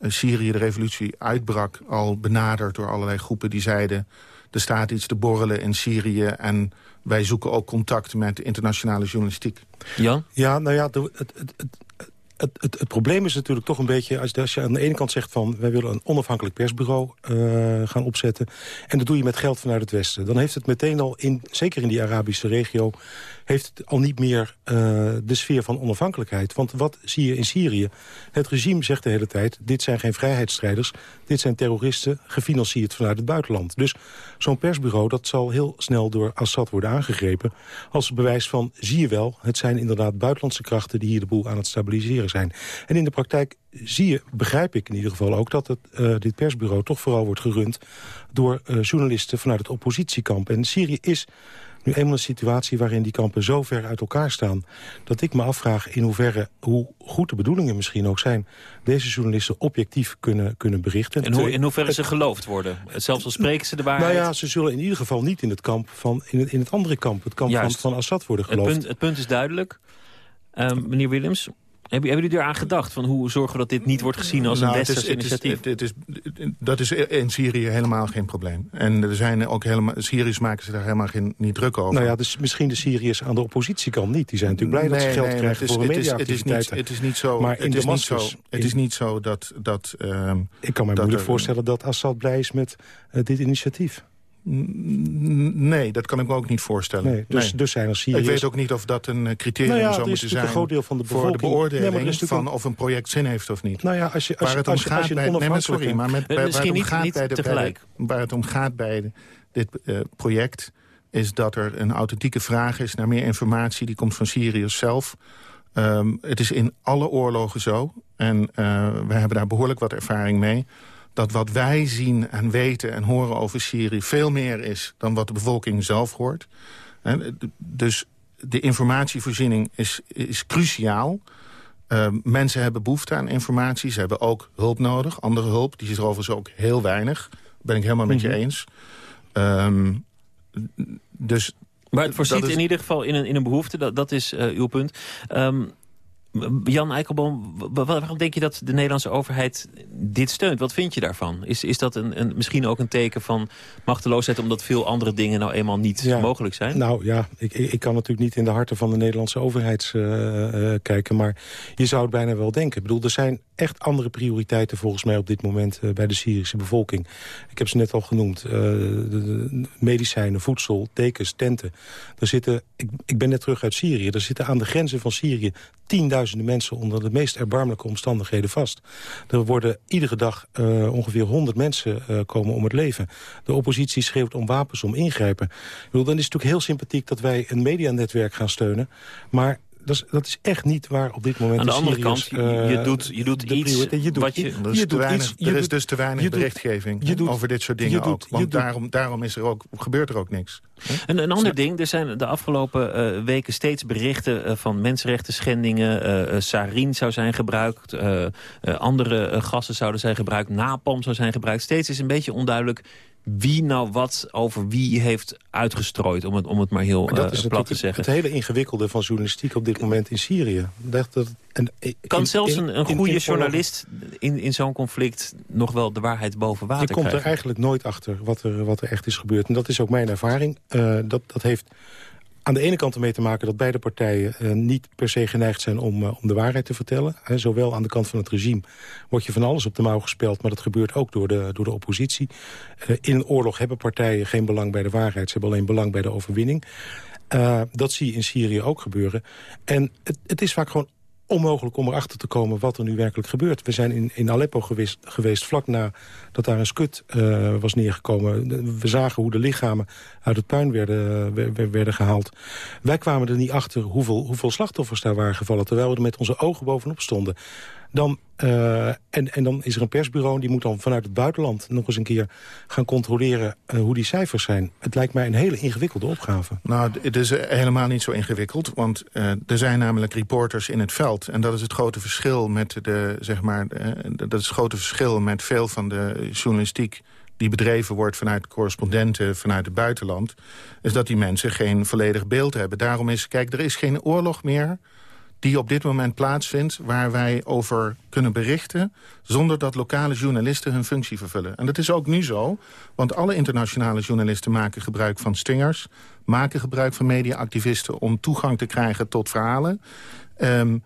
Syrië de revolutie uitbrak... al benaderd door allerlei groepen die zeiden... er staat iets te borrelen in Syrië... en wij zoeken ook contact met de internationale journalistiek. Ja? Ja, nou ja, het, het, het, het, het, probleem is natuurlijk toch een beetje... Als, je aan de ene kant zegt van... wij willen een onafhankelijk persbureau uh, gaan opzetten... en dat doe je met geld vanuit het Westen... dan heeft het meteen al, in, zeker in die Arabische regio... heeft het al niet meer uh, de sfeer van onafhankelijkheid. Want wat zie je in Syrië? Het regime zegt de hele tijd... dit zijn geen vrijheidsstrijders, dit zijn terroristen... gefinancierd vanuit het buitenland. Dus zo'n persbureau dat zal heel snel door Assad worden aangegrepen... als bewijs van, zie je wel, het zijn inderdaad buitenlandse krachten... die hier de boel aan het stabiliseren zijn. En in de praktijk zie je, begrijp ik in ieder geval ook... dat het, uh, dit persbureau toch vooral wordt gerund... door uh, journalisten vanuit het oppositiekamp. En Syrië is nu eenmaal een situatie waarin die kampen zo ver uit elkaar staan... dat ik me afvraag in hoeverre, hoe goed de bedoelingen misschien ook zijn... deze journalisten objectief kunnen, kunnen berichten. En hoe, in hoeverre ze geloofd worden? Zelfs al spreken ze de waarheid? Nou ja, ze zullen in ieder geval niet in het kamp van in het, in het andere kamp... het kamp van, van Assad worden geloofd. Het punt, het punt is duidelijk. Um, meneer Williams, hebben, hebben jullie eraan gedacht? Van hoe zorgen dat dit niet wordt gezien als nou, een westers het is, initiatief? Het is, het is, dat is in Syrië helemaal geen probleem. En er zijn ook helemaal, Syriërs maken zich daar helemaal geen, niet druk over. Nou ja, dus misschien de Syriërs aan de oppositiekant niet. Die zijn natuurlijk blij nee, dat ze geld nee, krijgen het is, voor hun het is, het is, mediaactiviteiten. niet, het is niet zo. Maar in het is niet zo, het is niet zo dat... dat um, ik kan me moeilijk voorstellen dat Assad blij is met uh, dit initiatief. Nee, dat kan ik me ook niet voorstellen. Nee, dus- dus zijn er Syriërs- Ik weet ook niet of dat een eh, criterium Nou ja, zou is moeten zijn... een groot deel van de voor de Nee, beoordeling van een- of een project zin heeft of niet. Nou ja, als je- als waar je- het om als je- als gaat bij... Nee, maar onafhankelijke- sorry, maar met, bij- waar het misschien om niet- gaat bij de, bij de- tegelijk. waar het om gaat bij de- dit eh, project... is dat er een authentieke vraag is naar meer informatie. Die komt van Syriërs zelf. Ehm, het is in alle oorlogen zo. En eh we hebben daar behoorlijk wat ervaring mee dat wat wij zien en weten en horen over Syrië... veel meer is dan wat de bevolking zelf hoort. Dus de informatievoorziening is, is cruciaal. Eh, mensen hebben behoefte aan informatie. Ze hebben ook hulp nodig, andere hulp. Die is er overigens ook heel weinig. ben ik helemaal met je Mhm. eens. Ehm, dus Maar het voorziet is- in ieder geval in een, in een behoefte, dat, dat is eh, uw punt. Ehm, Jan Eikelboom, wa- wa- waarom denk je dat de Nederlandse overheid dit steunt? Wat vind je daarvan? Is, is dat een, een, misschien ook een teken van machteloosheid... omdat veel andere dingen nou eenmaal niet mogelijk zijn? Nou ja, ik, ik kan natuurlijk niet in de harten van de Nederlandse overheid eh, eh, kijken. Maar je zou het bijna wel denken. Ik bedoel, er zijn echt andere prioriteiten volgens mij op dit moment eh, bij de Syrische bevolking. Ik heb ze net al genoemd. eh, de, medicijnen, voedsel, dekens, tenten. Er zitten, ik, ik ben net terug uit Syrië. Er zitten aan de grenzen van Syrië tienduizenden mensen onder de meest erbarmelijke omstandigheden vast. Er worden iedere dag eh, ongeveer 100 mensen komen om het leven. De oppositie schreeuwt om wapens, om ingrijpen. Dan is het natuurlijk heel sympathiek dat wij een medianetwerk gaan steunen. Maar dat is, dat is echt niet waar op dit moment Aan de andere Syriërs, kant, je- je eh, doet- je doet iets je doet wat je- doet weinig, iets- je er is dus te weinig doet- berichtgeving doet- over dit soort dingen ook. Want daarom, daarom is er ook, gebeurt er ook niks. Een, een ander ding, er zijn de afgelopen eh, weken steeds berichten eh, van mensenrechten schendingen. Sarin zou zijn gebruikt, andere gassen zouden zijn gebruikt, napalm zou zijn gebruikt. Steeds is een beetje onduidelijk wie nou wat over wie heeft uitgestrooid, om het, om het maar heel Maar dat eh, is plat te zeggen. het hele ingewikkelde van journalistiek op dit moment in Syrië. Dat, dat, en, Kan zelfs een, een in- goede in journalist in, in zo'n conflict nog wel de waarheid boven water Je komt er krijgen? eigenlijk nooit achter wat er, wat er echt is gebeurd. En dat is ook mijn ervaring. Eh, dat, dat heeft aan de ene kant ermee te maken dat beide partijen eh, niet per se geneigd zijn om, eh, om de waarheid te vertellen. Zowel aan de kant van het regime wordt je van alles op de mouw gespeld, maar dat gebeurt ook door de, door de oppositie. Eh, in een oorlog hebben partijen geen belang bij de waarheid, ze hebben alleen belang bij de overwinning. Dat zie je in Syrië ook gebeuren. En het, het is vaak gewoon onmogelijk om erachter te komen wat er nu werkelijk gebeurt. We zijn in, in Aleppo geweest, geweest vlak na dat daar een skut eh, was neergekomen. We zagen hoe de lichamen uit het puin werden, wer- wer- werden gehaald. Wij kwamen er niet achter hoeveel, hoeveel slachtoffers daar waren gevallen... terwijl we er met onze ogen bovenop stonden. Dan, eh, en, en dan is er een persbureau die moet dan vanuit het buitenland... nog eens een keer gaan controleren eh, hoe die cijfers zijn. Het lijkt mij een hele ingewikkelde opgave. Nou, het is eh, helemaal niet zo ingewikkeld. Want er zijn namelijk reporters in het veld. En dat is het grote verschil met de, zeg maar, dat is het grote verschil met veel van de journalistiek die bedreven wordt vanuit correspondenten vanuit het buitenland... is dat die mensen geen volledig beeld hebben. Daarom is, kijk, er is geen oorlog meer die op dit moment plaatsvindt... waar wij over kunnen berichten... zonder dat lokale journalisten hun functie vervullen. En dat is ook nu zo, want alle internationale journalisten... maken gebruik van stingers, maken gebruik van mediaactivisten... om toegang te krijgen tot verhalen. Ehm,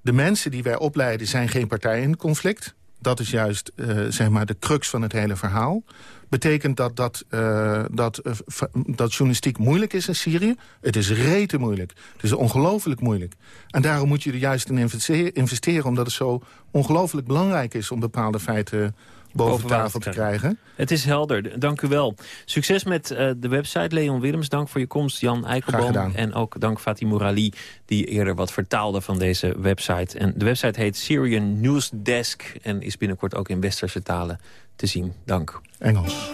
de mensen die wij opleiden zijn geen partij in het conflict. Dat is juist eh, zeg maar de crux van het hele verhaal. Betekent dat dat, eh, dat, eh, dat journalistiek moeilijk is in Syrië? Het is rete moeilijk. Het is ongelooflijk moeilijk. En daarom moet je er juist in investeren... omdat het zo ongelooflijk belangrijk is om bepaalde feiten boven, tafel te krijgen. Het is helder, dank u wel. Succes met eh, de website. Leon Willems, dank voor je komst. Jan Eikelboom en ook dank Fatih Mourali... die eerder wat vertaalde van deze website. En de website heet Syrian News Desk... en is binnenkort ook in westerse talen te zien. Dank. Engels.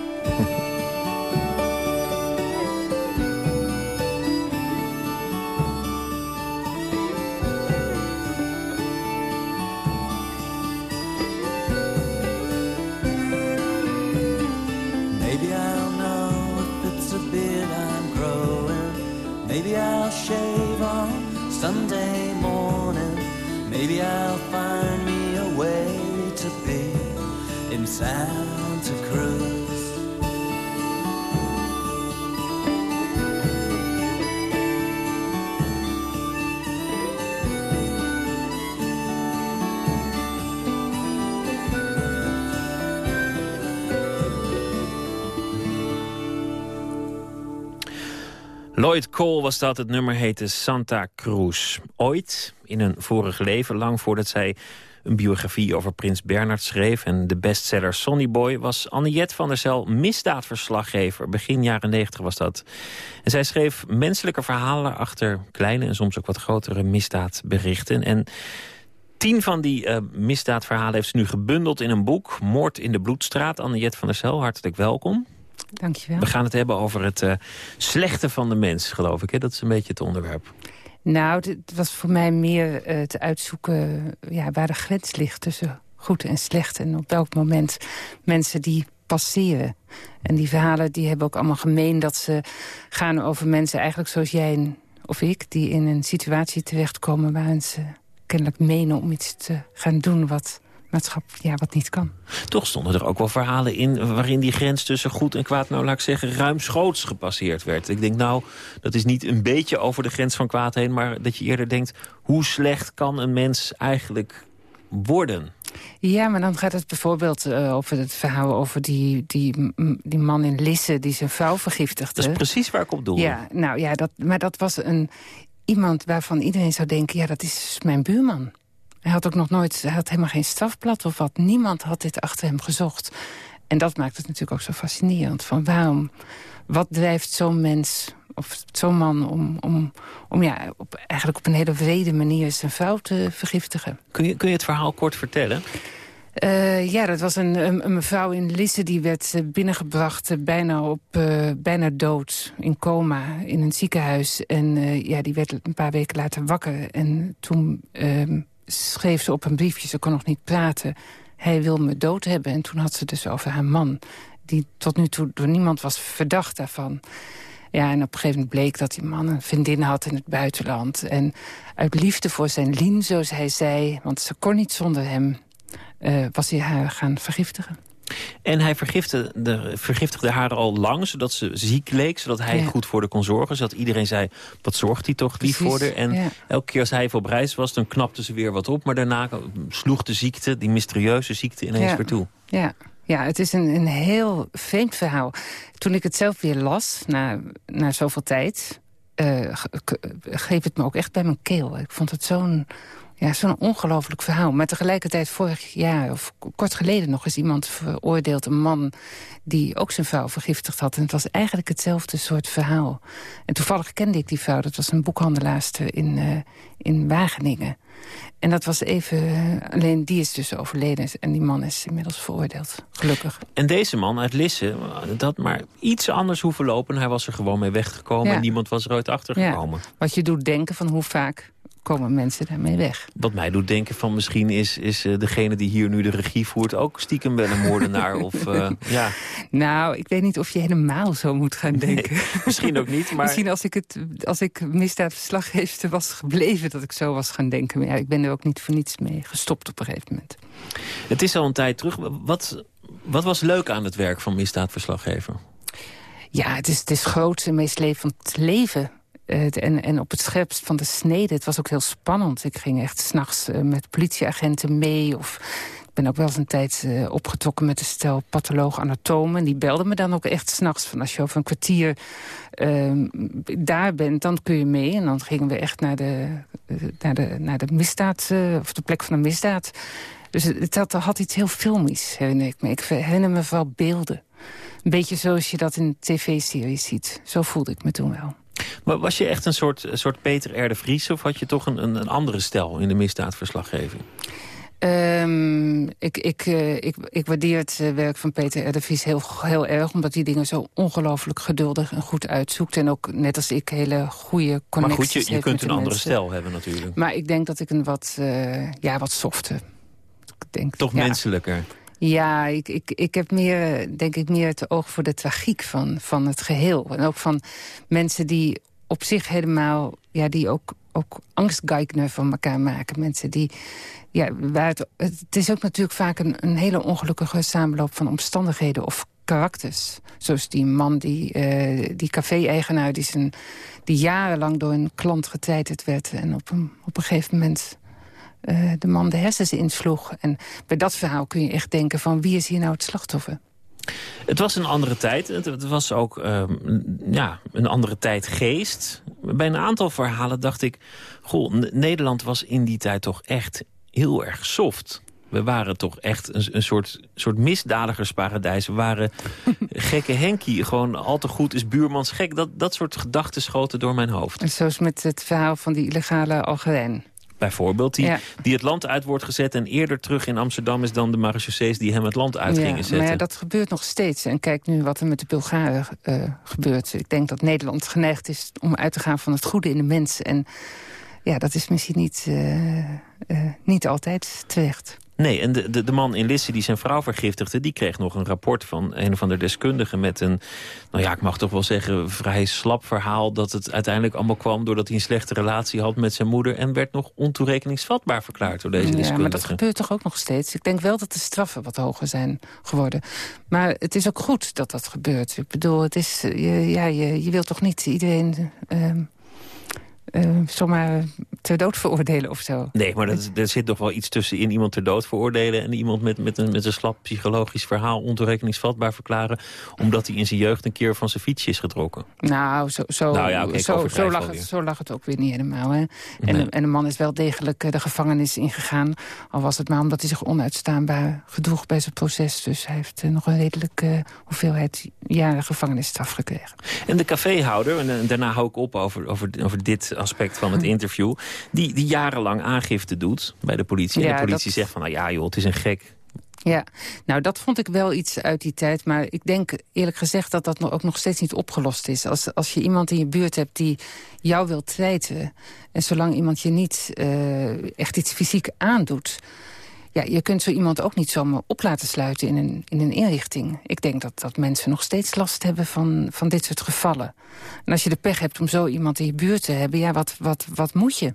Lloyd Cole was dat, het nummer heette Santa Cruz. Ooit, in een vorig leven, lang voordat zij een biografie over prins Bernhard schreef... en de bestseller Sonny Boy, was Anniette van der Zel misdaadverslaggever. Begin jaren 90 was dat. En zij schreef menselijke verhalen achter kleine en soms ook wat grotere misdaadberichten. En tien van die uh, misdaadverhalen heeft ze nu gebundeld in een boek... Moord in de Bloedstraat. Anniette van der Zel, hartelijk welkom. Dankjewel. We gaan het hebben over het uh, slechte van de mens, geloof ik. Hè? Dat is een beetje het onderwerp. Nou, het was voor mij meer uh, te uitzoeken ja, waar de grens ligt tussen goed en slecht. En op welk moment mensen die passeren. En die verhalen die hebben ook allemaal gemeen dat ze gaan over mensen eigenlijk zoals jij of ik... die in een situatie terechtkomen waarin ze kennelijk menen om iets te gaan doen wat ja, wat niet kan. Toch stonden er ook wel verhalen in waarin die grens tussen goed en kwaad, nou laat ik zeggen, ruimschoots gepasseerd werd. Ik denk nou, dat is niet een beetje over de grens van kwaad heen, maar dat je eerder denkt, hoe slecht kan een mens eigenlijk worden? Ja, maar dan gaat het bijvoorbeeld uh, over het verhaal over die, die, die man in Lisse die zijn vrouw vergiftigde. Dat is precies waar ik op doel. Ja, nou ja, dat, maar dat was een, iemand waarvan iedereen zou denken, ja, dat is mijn buurman. Hij had ook nog nooit, hij had helemaal geen strafblad of wat. Niemand had dit achter hem gezocht. En dat maakt het natuurlijk ook zo fascinerend. Van waarom, wat drijft zo'n mens of zo'n man om, om, om ja, op, eigenlijk op een hele wrede manier zijn vrouw te vergiftigen. Kun je, kun je het verhaal kort vertellen? Uh, ja, dat was een, een, een, mevrouw in Lisse die werd binnengebracht uh, bijna, op, uh, bijna dood in coma in een ziekenhuis. En ja, die werd een paar weken later wakker. En toen ehm, schreef ze op een briefje, ze kon nog niet praten... hij wil me dood hebben. En toen had ze dus over haar man... die tot nu toe door niemand was verdacht daarvan. Ja, en op een gegeven moment bleek dat die man een vriendin had in het buitenland. En uit liefde voor zijn lien, zoals hij zei... want ze kon niet zonder hem, uh, was hij haar gaan vergiftigen. En hij vergiftigde, vergiftigde haar al lang, zodat ze ziek leek. Zodat hij ja. goed voor haar kon zorgen. Zodat iedereen zei, wat zorgt hij toch lief voor haar. En ja. elke keer als hij op reis was, dan knapte ze weer wat op. Maar daarna sloeg de ziekte, die mysterieuze ziekte, ineens ja. weer toe. Ja. Ja, het is een, een heel vreemd verhaal. Toen ik het zelf weer las, na, na zoveel tijd... Uh, geef het me ook echt bij mijn keel. Ik vond het zo'n ja, zo'n ongelooflijk verhaal. Maar tegelijkertijd vorig jaar, of kort geleden nog eens iemand veroordeeld... een man die ook zijn vrouw vergiftigd had. En het was eigenlijk hetzelfde soort verhaal. En toevallig kende ik die vrouw. Dat was een boekhandelaarster in, uh, in Wageningen. En dat was even... Alleen die is dus overleden. En die man is inmiddels veroordeeld. Gelukkig. En deze man uit Lisse, dat maar iets anders hoeven lopen. Hij was er gewoon mee weggekomen. Ja. En niemand was er ooit achter gekomen. Ja. Wat je doet denken van hoe vaak komen mensen daarmee weg. Wat mij doet denken van misschien is, is uh, degene die hier nu de regie voert... ook stiekem wel een moordenaar. [LAUGHS] of, uh, ja. Nou, ik weet niet of je helemaal zo moet gaan denken. Nee, [LAUGHS] misschien ook niet, maar... Misschien als ik, het, als ik misdaadverslaggever was gebleven... dat ik zo was gaan denken. Ja, ik ben er ook niet voor niets mee gestopt op een gegeven moment. Het is al een tijd terug. Wat, wat was leuk aan het werk van misdaadverslaggever? Ja, het is, het is groot en meest levend leven. Uh, en, en op het scherpst van de snede. Het was ook heel spannend. Ik ging echt s'nachts uh, met politieagenten mee. Of ben ook wel eens een tijd uh, opgetrokken met een stel patholoog-anatomen. Die belden me dan ook echt s'nachts van als je over een kwartier ehm, daar bent, dan kun je mee. En dan gingen we echt naar de, naar de, naar de misdaad, of de plek van de misdaad. Dus het had, iets heel filmisch, herinner ik me. Ik herinner me vooral beelden. Een beetje zoals je dat in tv-series ziet. Zo voelde ik me toen wel. Maar was je echt een soort, soort Peter R. de Vries... of had je toch een, een andere stijl in de misdaadverslaggeving? Um, ik, ik, uh, ik, ik waardeer het uh, werk van Peter R. de Vries heel, heel erg... omdat hij dingen zo ongelooflijk geduldig en goed uitzoekt. En ook, net als ik, hele goede connecties Maar goed, je, je kunt een andere mensen. stijl hebben natuurlijk. Maar ik denk dat ik een wat, uh, ja, wat softer... Denk, toch ja. menselijker? Ja, ik, ik, ik heb meer, denk ik, meer het oog voor de tragiek van, van het geheel. En ook van mensen die op zich helemaal, ja, die ook, ook angstgeigner van elkaar maken. Mensen die, ja, het, is ook natuurlijk vaak een, een hele ongelukkige samenloop van omstandigheden of karakters. Zoals die man, die, uh, die café-eigenaar, die, die jarenlang door een klant getreiterd werd. En op een, op een gegeven moment uh, de man de hersens insloeg. En bij dat verhaal kun je echt denken van wie is hier nou het slachtoffer? Het was een andere tijd. Het, was ook ehm, ja, een andere tijdgeest. Bij een aantal verhalen dacht ik... Goh, Nederland was in die tijd toch echt heel erg soft. We waren toch echt een, een soort, soort misdadigersparadijs. We waren [LAUGHS] gekke Henkie. Gewoon al te goed is buurmans gek. Dat, dat soort gedachten schoten door mijn hoofd. En zoals met het verhaal van die illegale Algerijn. Bijvoorbeeld, die, Ja. die het land uit wordt gezet... en eerder terug in Amsterdam is dan de marechaussees... die hem het land uit gingen zetten. Maar ja, dat gebeurt nog steeds. En kijk nu wat er met de Bulgaren eh, gebeurt. Ik denk dat Nederland geneigd is om uit te gaan van het goede in de mens. En ja, dat is misschien niet, eh, eh, niet altijd terecht. Nee, en de, de, de man in Lisse die zijn vrouw vergiftigde... die kreeg nog een rapport van een of andere deskundige... met een, nou ja, ik mag toch wel zeggen... vrij slap verhaal dat het uiteindelijk allemaal kwam... doordat hij een slechte relatie had met zijn moeder... en werd nog ontoerekeningsvatbaar verklaard door deze Ja, deskundige. maar dat gebeurt toch ook nog steeds. Ik denk wel dat de straffen wat hoger zijn geworden. Maar het is ook goed dat dat gebeurt. Ik bedoel, het is, eh, je, ja, je, je wilt toch niet iedereen... ehm, eh, zomaar ter dood veroordelen of zo. Nee, maar dat, er zit nog wel iets tussen in iemand ter dood veroordelen... en iemand met, met, een, met een slap psychologisch verhaal ontoerekeningsvatbaar verklaren... omdat hij in zijn jeugd een keer van zijn fietsje is getrokken. Nou, zo, zo, Nou ja, zo, zo, lag het, zo lag het ook weer niet helemaal. Hè? En, Nee. de, en de man is wel degelijk eh, de gevangenis ingegaan. Al was het maar omdat hij zich onuitstaanbaar gedroeg bij zijn proces. Dus hij heeft eh, nog een redelijke hoeveelheid jaren gevangenisstraf gekregen. En de caféhouder, en daarna hou ik op over, over, over dit aspect van het interview... die, die jarenlang aangifte doet bij de politie. en de politie dat- zegt van, nou ja joh, het is een gek. Ja, nou dat vond ik wel iets uit die tijd. Maar ik denk eerlijk gezegd dat dat nog- ook nog steeds niet opgelost is. Als, als je iemand in je buurt hebt die jou wil treiten... en zolang iemand je niet eh, echt iets fysiek aandoet... Ja, je kunt zo iemand ook niet zomaar op laten sluiten in een, in een inrichting. Ik denk dat, dat mensen nog steeds last hebben van, van dit soort gevallen. En als je de pech hebt om zo iemand in je buurt te hebben... ja, wat, wat, wat moet je?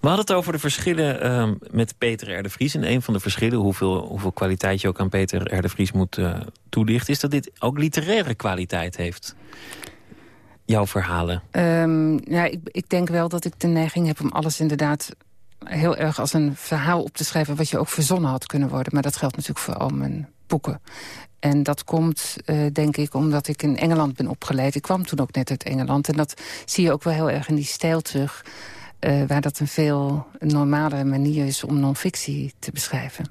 We hadden het over de verschillen ehm, met Peter R. de Vries. En een van de verschillen, hoeveel, hoeveel kwaliteit je ook aan Peter R. de Vries moet eh, toelichten... is dat dit ook literaire kwaliteit heeft. Jouw verhalen. Ehm, ja, ik, ik denk wel dat ik de neiging heb om alles inderdaad heel erg als een verhaal op te schrijven... wat je ook verzonnen had kunnen worden. Maar dat geldt natuurlijk voor al mijn boeken. En dat komt, eh, denk ik, omdat ik in Engeland ben opgeleid. Ik kwam toen ook net uit Engeland. En dat zie je ook wel heel erg in die stijl terug... eh, waar dat een veel normalere manier is om non-fictie te beschrijven.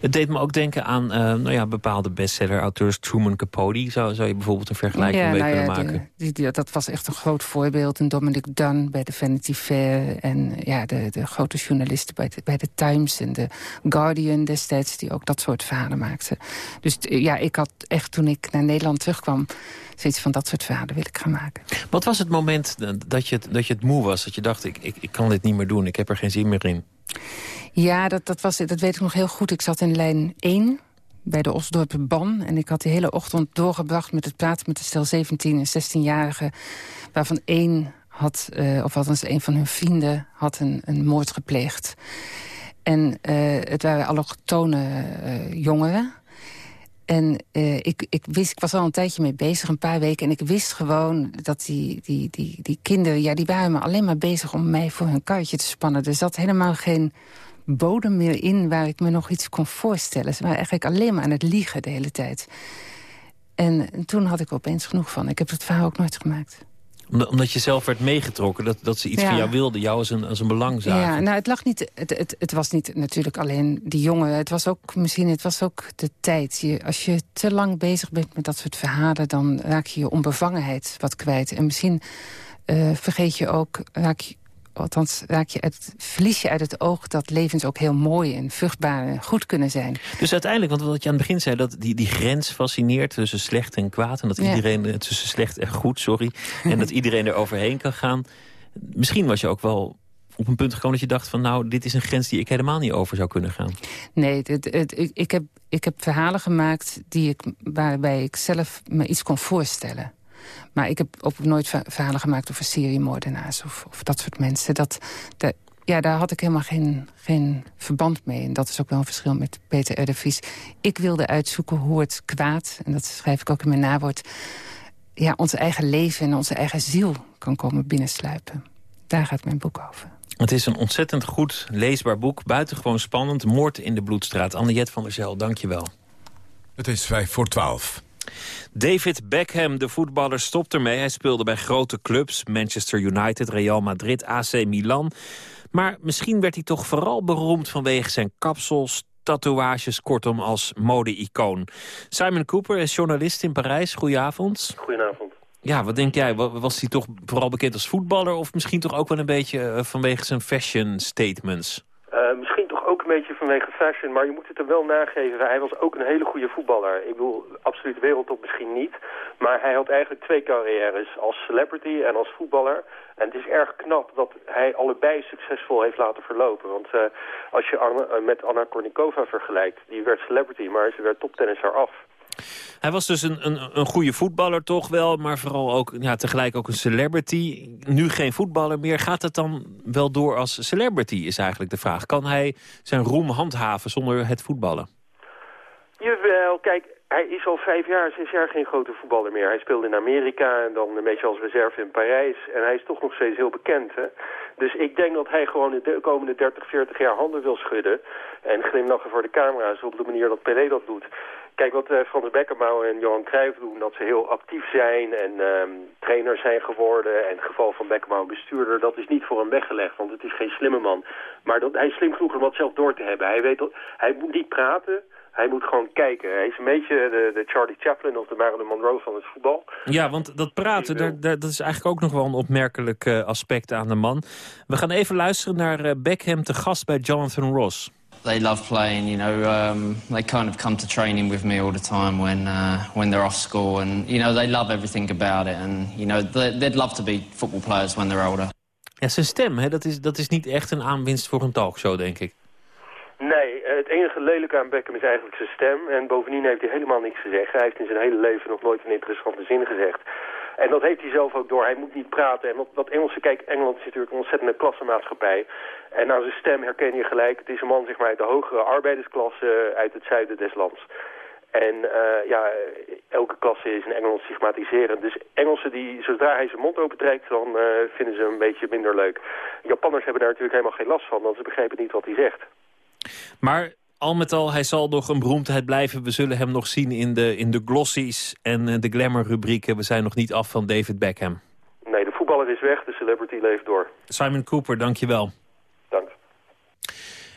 Het deed me ook denken aan eh, nou ja, bepaalde bestseller-auteurs. Truman Capote, zou, zou je bijvoorbeeld een vergelijking mee nou kunnen ja, maken? die, die- dat was echt een groot voorbeeld. En Dominic Dunn bij de Vanity Fair. En ja, de, de grote journalisten bij de, bij de Times en de Guardian destijds... die ook dat soort verhalen maakten. Dus ja, ik had echt toen ik naar Nederland terugkwam... zoiets van dat soort verhalen wil ik gaan maken. Wat was het moment dat je het, dat je het moe was? Dat je dacht, ik, ik, ik kan dit niet meer doen, ik heb er geen zin meer in. Ja, dat, dat, was, dat weet ik nog heel goed. Ik zat in lijn 1 bij de Osdorpen Ban. En ik had die hele ochtend doorgebracht met het praten met de stel 17 en 16-jarigen. Waarvan één had, eh, of althans een van hun vrienden, had een, een moord gepleegd. En eh, het waren allochtone eh jongeren. En eh, ik, ik, wist, ik was al een tijdje mee bezig, een paar weken. En ik wist gewoon dat die, die, die, die kinderen... Ja, die waren maar alleen maar bezig om mij voor hun karretje te spannen. Er zat helemaal geen bodem meer in waar ik me nog iets kon voorstellen. Ze waren eigenlijk alleen maar aan het liegen de hele tijd. En toen had ik opeens genoeg van. Ik heb het verhaal ook nooit gemaakt. Omdat, je zelf werd meegetrokken, dat, dat ze iets Ja. van jou wilden. Jou als een, als een belang zagen. Ja, nou, het lag niet. Het, het, het was niet natuurlijk alleen die jongen. Het was ook misschien, het was ook de tijd. Je, als je te lang bezig bent met dat soort verhalen, dan raak je je onbevangenheid wat kwijt. En misschien eh, vergeet je ook, raak je, althans raak je uit, verlies je uit het oog dat levens ook heel mooi en vruchtbaar en goed kunnen zijn. Dus uiteindelijk, want wat je aan het begin zei... dat die, die grens fascineert tussen slecht en kwaad... en dat Ja. iedereen, eh, tussen slecht en goed, sorry... en dat iedereen er overheen kan gaan. Misschien was je ook wel op een punt gekomen dat je dacht van... nou, dit is een grens die ik helemaal niet over zou kunnen gaan. Nee, het, het, ik, ik, heb, ik heb verhalen gemaakt die ik, waarbij ik zelf me iets kon voorstellen. Maar ik heb ook nooit ver- verhalen gemaakt over seriemoordenaars of, of dat soort mensen. Dat, dat, ja, daar had ik helemaal geen, geen verband mee. En dat is ook wel een verschil met Peter R. de Vries. Ik wilde uitzoeken hoe het kwaad, en dat schrijf ik ook in mijn nawoord... Ja, ons eigen leven en onze eigen ziel kan komen binnensluipen. Daar gaat mijn boek over. Het is een ontzettend goed leesbaar boek. Buitengewoon spannend. Moord in de Bloedstraat. Anniette van der Zel, dank je wel. Het is vijf voor twaalf. David Beckham, de voetballer, stopt ermee. Hij speelde bij grote clubs, Manchester United, Real Madrid, AC Milan. Maar misschien werd hij toch vooral beroemd vanwege zijn kapsels, tatoeages, kortom als mode-icoon. Simon Cooper is journalist in Parijs. Goedenavond. Goedenavond. Ja, wat denk jij? Wa- Was hij toch vooral bekend als voetballer... of misschien toch ook wel een beetje eh, vanwege zijn fashion statements? Ook een beetje vanwege fashion, maar je moet het hem wel nageven. Hij was ook een hele goede voetballer. Ik bedoel, absoluut wereldtop misschien niet. Maar hij had eigenlijk twee carrières, als celebrity en als voetballer. En het is erg knap dat hij allebei succesvol heeft laten verlopen. Want eh, als je Anna, eh, met Anna Kournikova vergelijkt, die werd celebrity, maar ze werd toptennisser af. Hij was dus een, een, een goede voetballer toch wel... maar vooral ook ja, tegelijk ook een celebrity. Nu geen voetballer meer. Gaat het dan wel door als celebrity, is eigenlijk de vraag. Kan hij zijn roem handhaven zonder het voetballen? Jawel, kijk, hij is al vijf jaar, zes jaar geen grote voetballer meer. Hij speelde in Amerika en dan een beetje als reserve in Parijs. En hij is toch nog steeds heel bekend, hè. Dus ik denk dat hij gewoon de komende 30, 40 jaar handen wil schudden. En glimlachen voor de camera's op de manier dat Pelé dat doet. Kijk, wat eh, Frans Beckenbauer en Johan Cruijff doen, dat ze heel actief zijn en ehm trainer zijn geworden. En het geval van Beckenbauer bestuurder, dat is niet voor hem weggelegd, want het is geen slimme man. Maar dat, hij is slim genoeg om dat zelf door te hebben. Hij, weet dat, hij moet niet praten, hij moet gewoon kijken. Hij is een beetje de, de Charlie Chaplin of de Marilyn Monroe van het voetbal. Ja, want dat praten, daar, daar- dat is eigenlijk ook nog wel een opmerkelijk eh, aspect aan de man. We gaan even luisteren naar eh, Beckham te gast bij Jonathan Ross. They love playing, you know. Um, they kind of come to training with me all the time when uh, when they're off school, and you know they love everything about it, and you know they, they'd love to be football players when they're older. Ja, zijn stem, hè, dat, is, dat is niet echt een aanwinst voor een talkshow, denk ik. Nee, het enige lelijke aan Beckham is eigenlijk zijn stem. En bovendien heeft hij helemaal niks gezegd. Hij heeft in zijn hele leven nog nooit een interessante zin gezegd. En dat heeft hij zelf ook door. Hij moet niet praten. En wat Engelse, kijk, Engeland is natuurlijk een ontzettende klassenmaatschappij. En aan zijn stem herken je gelijk. Het is een man zeg maar, uit de hogere arbeidersklasse uit het zuiden des lands. En eh, ja, elke klasse is in Engeland stigmatiserend. Dus Engelsen, die, zodra hij zijn mond opentrekt, dan eh, vinden ze hem een beetje minder leuk. Japanners hebben daar natuurlijk helemaal geen last van, want ze begrijpen niet wat hij zegt. Maar al met al, hij zal nog een beroemdheid blijven. We zullen hem nog zien in de, in de glossies en eh, de glamour-rubrieken. We zijn nog niet af van David Beckham. Nee, de voetballer is weg, de celebrity leeft door. Simon Cooper, dank je wel. Dank.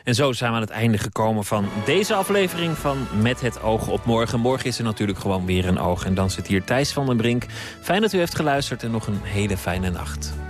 En zo zijn we aan het einde gekomen van deze aflevering van Met het oog op morgen. Morgen is er natuurlijk gewoon weer een oog. En dan zit hier Thijs van den Brink. Fijn dat u heeft geluisterd en nog een hele fijne nacht.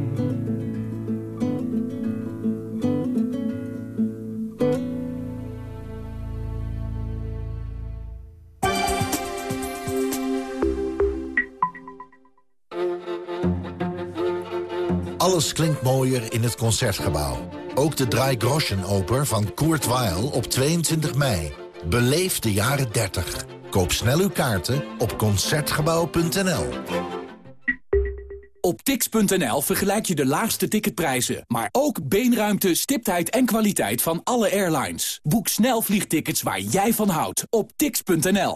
Alles klinkt mooier in het Concertgebouw. Ook de Drei Groschen Oper van Kurt Weill op 22 mei. Beleef de jaren 30. Koop snel uw kaarten op Concertgebouw.nl. Op tix.nl vergelijk je de laagste ticketprijzen, maar ook beenruimte, stiptheid en kwaliteit van alle airlines. Boek snel vliegtickets waar jij van houdt op tix.nl.